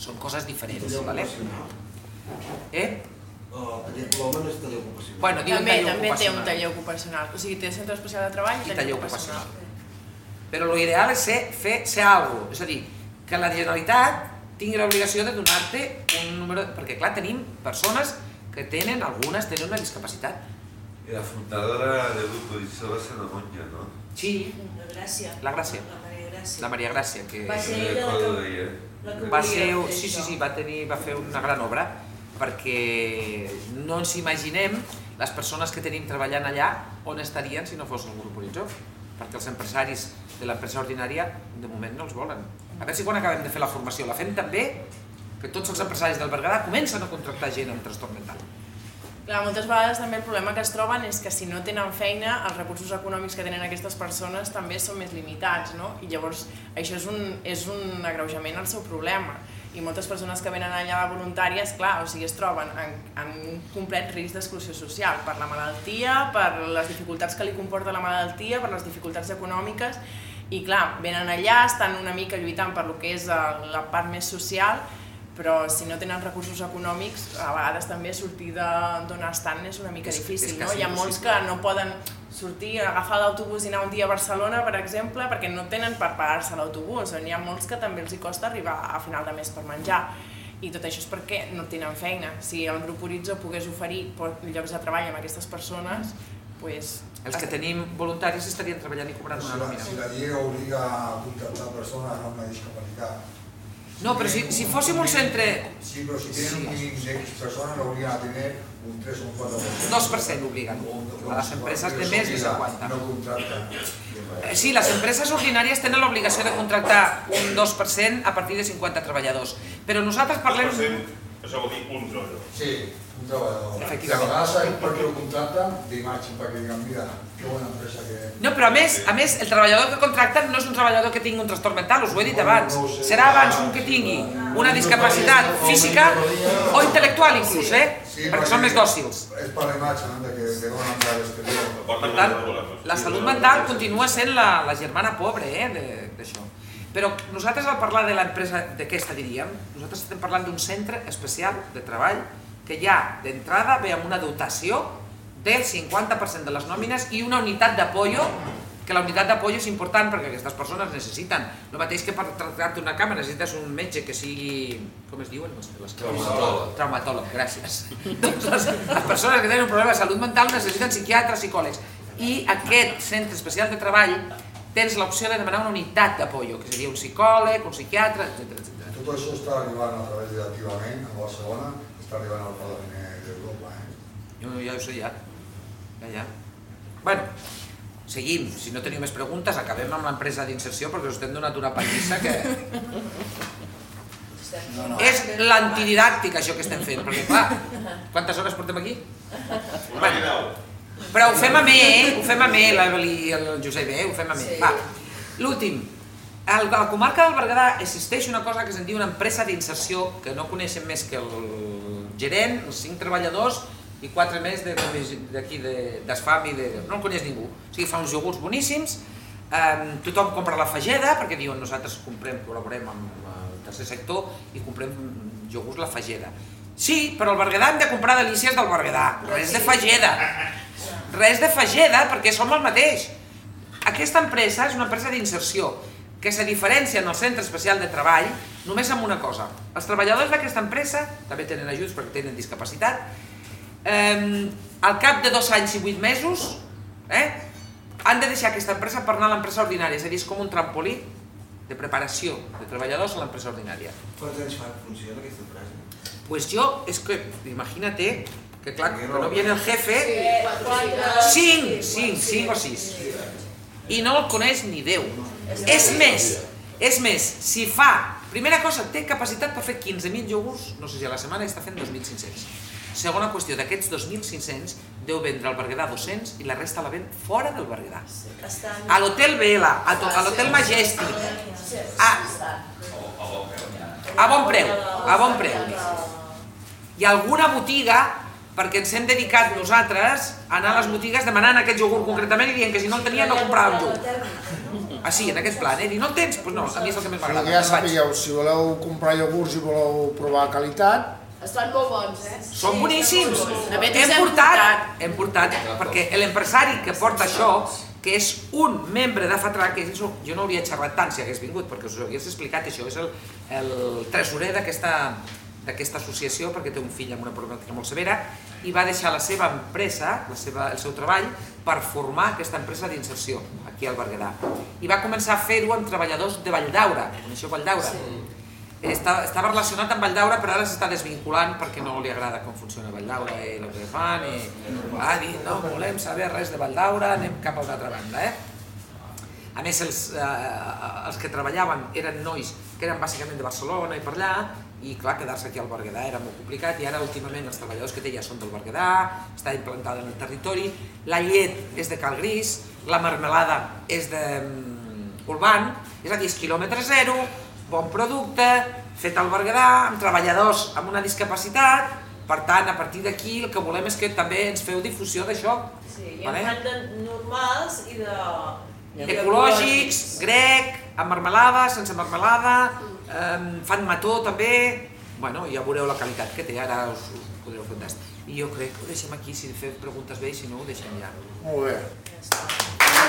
Són coses diferents, vale? Eh? A Coloma no és taller ocupacional. Bueno, També, taller també té ocupacional. un taller ocupacional. O sigui, té centre especial de treball i, i taller ocupacional. Però l'ideal és ser, fer, ser alguna cosa. És a dir, que la Generalitat tingui l'obligació de donar-te un número... Perquè, clar, tenim persones que tenen, algunes tenen una discapacitat. I la fundadora del grup Horitzó va ser la monja, no? Sí. La Gràcia. La Gràcia. La Maria Gràcia. La Maria Gràcia, que... Va ser ella la recordo que, d'ella. la que va ser, sí, sí, sí, va, tenir, va fer una gran obra perquè no ens imaginem les persones que tenim treballant allà on estarien si no fos el grup Horitzó perquè els empresaris de l'empresa ordinària de moment no els volen a veure si quan acabem de fer la formació la fem també que tots els empresaris del Berguedà comencen a contractar gent amb trastorn mental Clar, moltes vegades també el problema que es troben és que si no tenen feina, els recursos econòmics que tenen aquestes persones també són més limitats, no? I llavors això és un, és un agreujament al seu problema. i moltes persones que venen allà voluntàries, clar, o sigui, es troben en, en un complet risc d'exclusió social per la malaltia, per les dificultats que li comporta la malaltia, per les dificultats econòmiques, i clar, venen allà, estan una mica lluitant per lo que és eh, la part més social, però si no tenen recursos econòmics, a vegades també sortir d'on estan és una mica És- difícil, és no? Hi ha molts que no poden sortir, agafar l'autobús i anar un dia a Barcelona, per exemple, perquè no tenen per pagar-se l'autobús. N'hi ha molts que també els hi costa arribar a final de mes per menjar. I tot això és perquè no tenen feina. Si el grup Horitzó pogués oferir llocs de treball amb aquestes persones, pues, Els que tenim voluntaris estarien treballant i cobrant una nòmina. si la llei obliga a contratar persones amb una discapacitat. No, però si, si fóssim un centre... Sí, pero si tienen Sí. un mínim de lo obligan a tener un 3 o un 4%. 2% obliguen. A les empreses de més de 50. No contratan. Eh, Sí, les empreses ordinàries tenen l'obligació de contractar un 2% a partir de 50 treballadors. Però nosaltres parlem... 2%, això vol dir un treballador. Sí, un trabajador. Efectivamente. Y a vegades saben per què lo contractan d'imatge, perquè digan, mira, qué buena empresa que... No, però a més, a més, el treballador que contracten no és un treballador que tingui un trastorn mental, us ho he dit abans. Serà abans un que tingui una discapacitat física o intel·lectual inclús, eh? Perquè són més dòcils. És per la imatge, no? de que de no anar a l'exterior. Per tant, la salut mental continua sent la, la germana pobra eh, de- d'això. Però nosaltres al parlar de l'empresa, d'aquesta diríem, nosaltres estem parlant d'un centre especial de treball que ja d'entrada ve amb una dotació del 50% de les nòmines i una unitat d'apoyo que la unitat d'apoyo és important perquè aquestes persones necessiten el mateix que per tractar-te una cama necessites un metge que sigui, com es diuen? Les, Traumatòleg. Traumatòleg, gràcies. [LAUGHS] Doncs les, les persones que tenen un problema de salut mental necessiten psiquiatres, psicòlegs. I aquest centre especial de treball tens l'opció de demanar una unitat d'apoyo, que seria un psicòleg, un psiquiatre, etc. Tot això està arribant a través d'Activament a Barcelona, està arribant al Parlament d'Europa. Eh? Jo ja ho sé, ja. Ja, ja. Bueno, seguim. Si no teniu més preguntes, acabem amb l'empresa d'inserció perquè us hem donat una pallissa que... És l'antididàctic això que estem fent, perquè clar, quantes hores portem aquí? Bueno, però ho fem a me, eh? Ho fem a me, l'Evel i el Josep, eh? Ho fem a me. Sí. Va, l'últim. A la comarca del Berguedà existeix una cosa que se'n diu una empresa d'inserció que no coneixem més que el gerent, els cinc treballadors i quatre més de- d'aquí de- d'Esfam i de... no el coneix ningú. O sigui, fa uns iogurts boníssims, eh, tothom compra la fageda perquè diuen nosaltres comprem, col·laborem amb el tercer sector i comprem iogurts la fageda. Sí, però al Berguedà hem de comprar delícies del Berguedà, res de fageda. Res de fageda perquè som el mateix. Aquesta empresa és una empresa d'inserció que se diferencia en el centre especial de treball només amb una cosa. Els treballadors d'aquesta empresa també tenen ajuts perquè tenen discapacitat. Eh, al cap de dos anys i vuit mesos eh, han de deixar aquesta empresa per anar a l'empresa ordinària, és a dir, és com un trampolí de preparació de treballadors a l'empresa ordinària. Quants anys fa que funciona aquesta empresa? Pues yo, es que, imagínate, que claro, que no viene el jefe, cinc, cinc, cinc o sis, i no el coneix ni Déu. És més, és més, si fa, primera cosa, té capacitat per fer 15.000 iogurts, no sé si a la setmana està fent 2.500. Segona qüestió, d'aquests 2.500 deu vendre al Berguedà 200 i la resta la ven fora del Berguedà. A l'Hotel Vela, a l'Hotel Majestic, a, a bon preu, a bon preu. I alguna botiga, perquè ens hem dedicat nosaltres a anar a les botigues demanant aquest iogurt concretament i dient que si no el tenia no compràvem iogurt. Ah, sí, en aquest plan, eh? Dir, no el tens? Doncs pues no, a mi és el que més m'agrada. que ja sapigueu, si voleu comprar iogurts i voleu provar qualitat, Estan molt bons, eh? Són boníssims. De fet, Hem hem portat, hem portat, perquè l'empresari que porta això, que és un membre de FATRA, que és, jo no hauria xerrat tant si hagués vingut, perquè us ho hagués explicat, això és el, el tresorer d'aquesta d'aquesta associació perquè té un fill amb una problemàtica molt severa i va deixar la seva empresa, la seva, el seu treball, per formar aquesta empresa d'inserció aquí al Berguedà. I va començar a fer-ho amb treballadors de Valldaura, coneixeu Valldaura? Està, estava relacionat amb Valldaura però ara s'està desvinculant perquè no li agrada com funciona Valldaura i el que fan i va dir no volem saber res de Valldaura, anem cap a una altra banda. Eh? A més, els, eh, els que treballaven eren nois que eren bàsicament de Barcelona i per allà, i clar, quedar-se aquí al Berguedà era molt complicat, i ara últimament els treballadors que té ja són del Berguedà, està implantada en el territori, la llet és de Cal Gris, la marmelada és de mm, Urban, és a dir, és quilòmetre zero, bon producte, fet al Berguedà, amb treballadors amb una discapacitat, per tant, a partir d'aquí el que volem és que també ens feu difusió d'això. Sí, i vale? en de normals i de... Ecològics, grec, amb marmelada, sense marmelada, eh, fan mató també, bueno, ja veureu la qualitat que té, ara us, us podreu fer un tast. I jo crec que ho deixem aquí, si feu preguntes bé i si no ho deixem ja. Molt bé. Ja.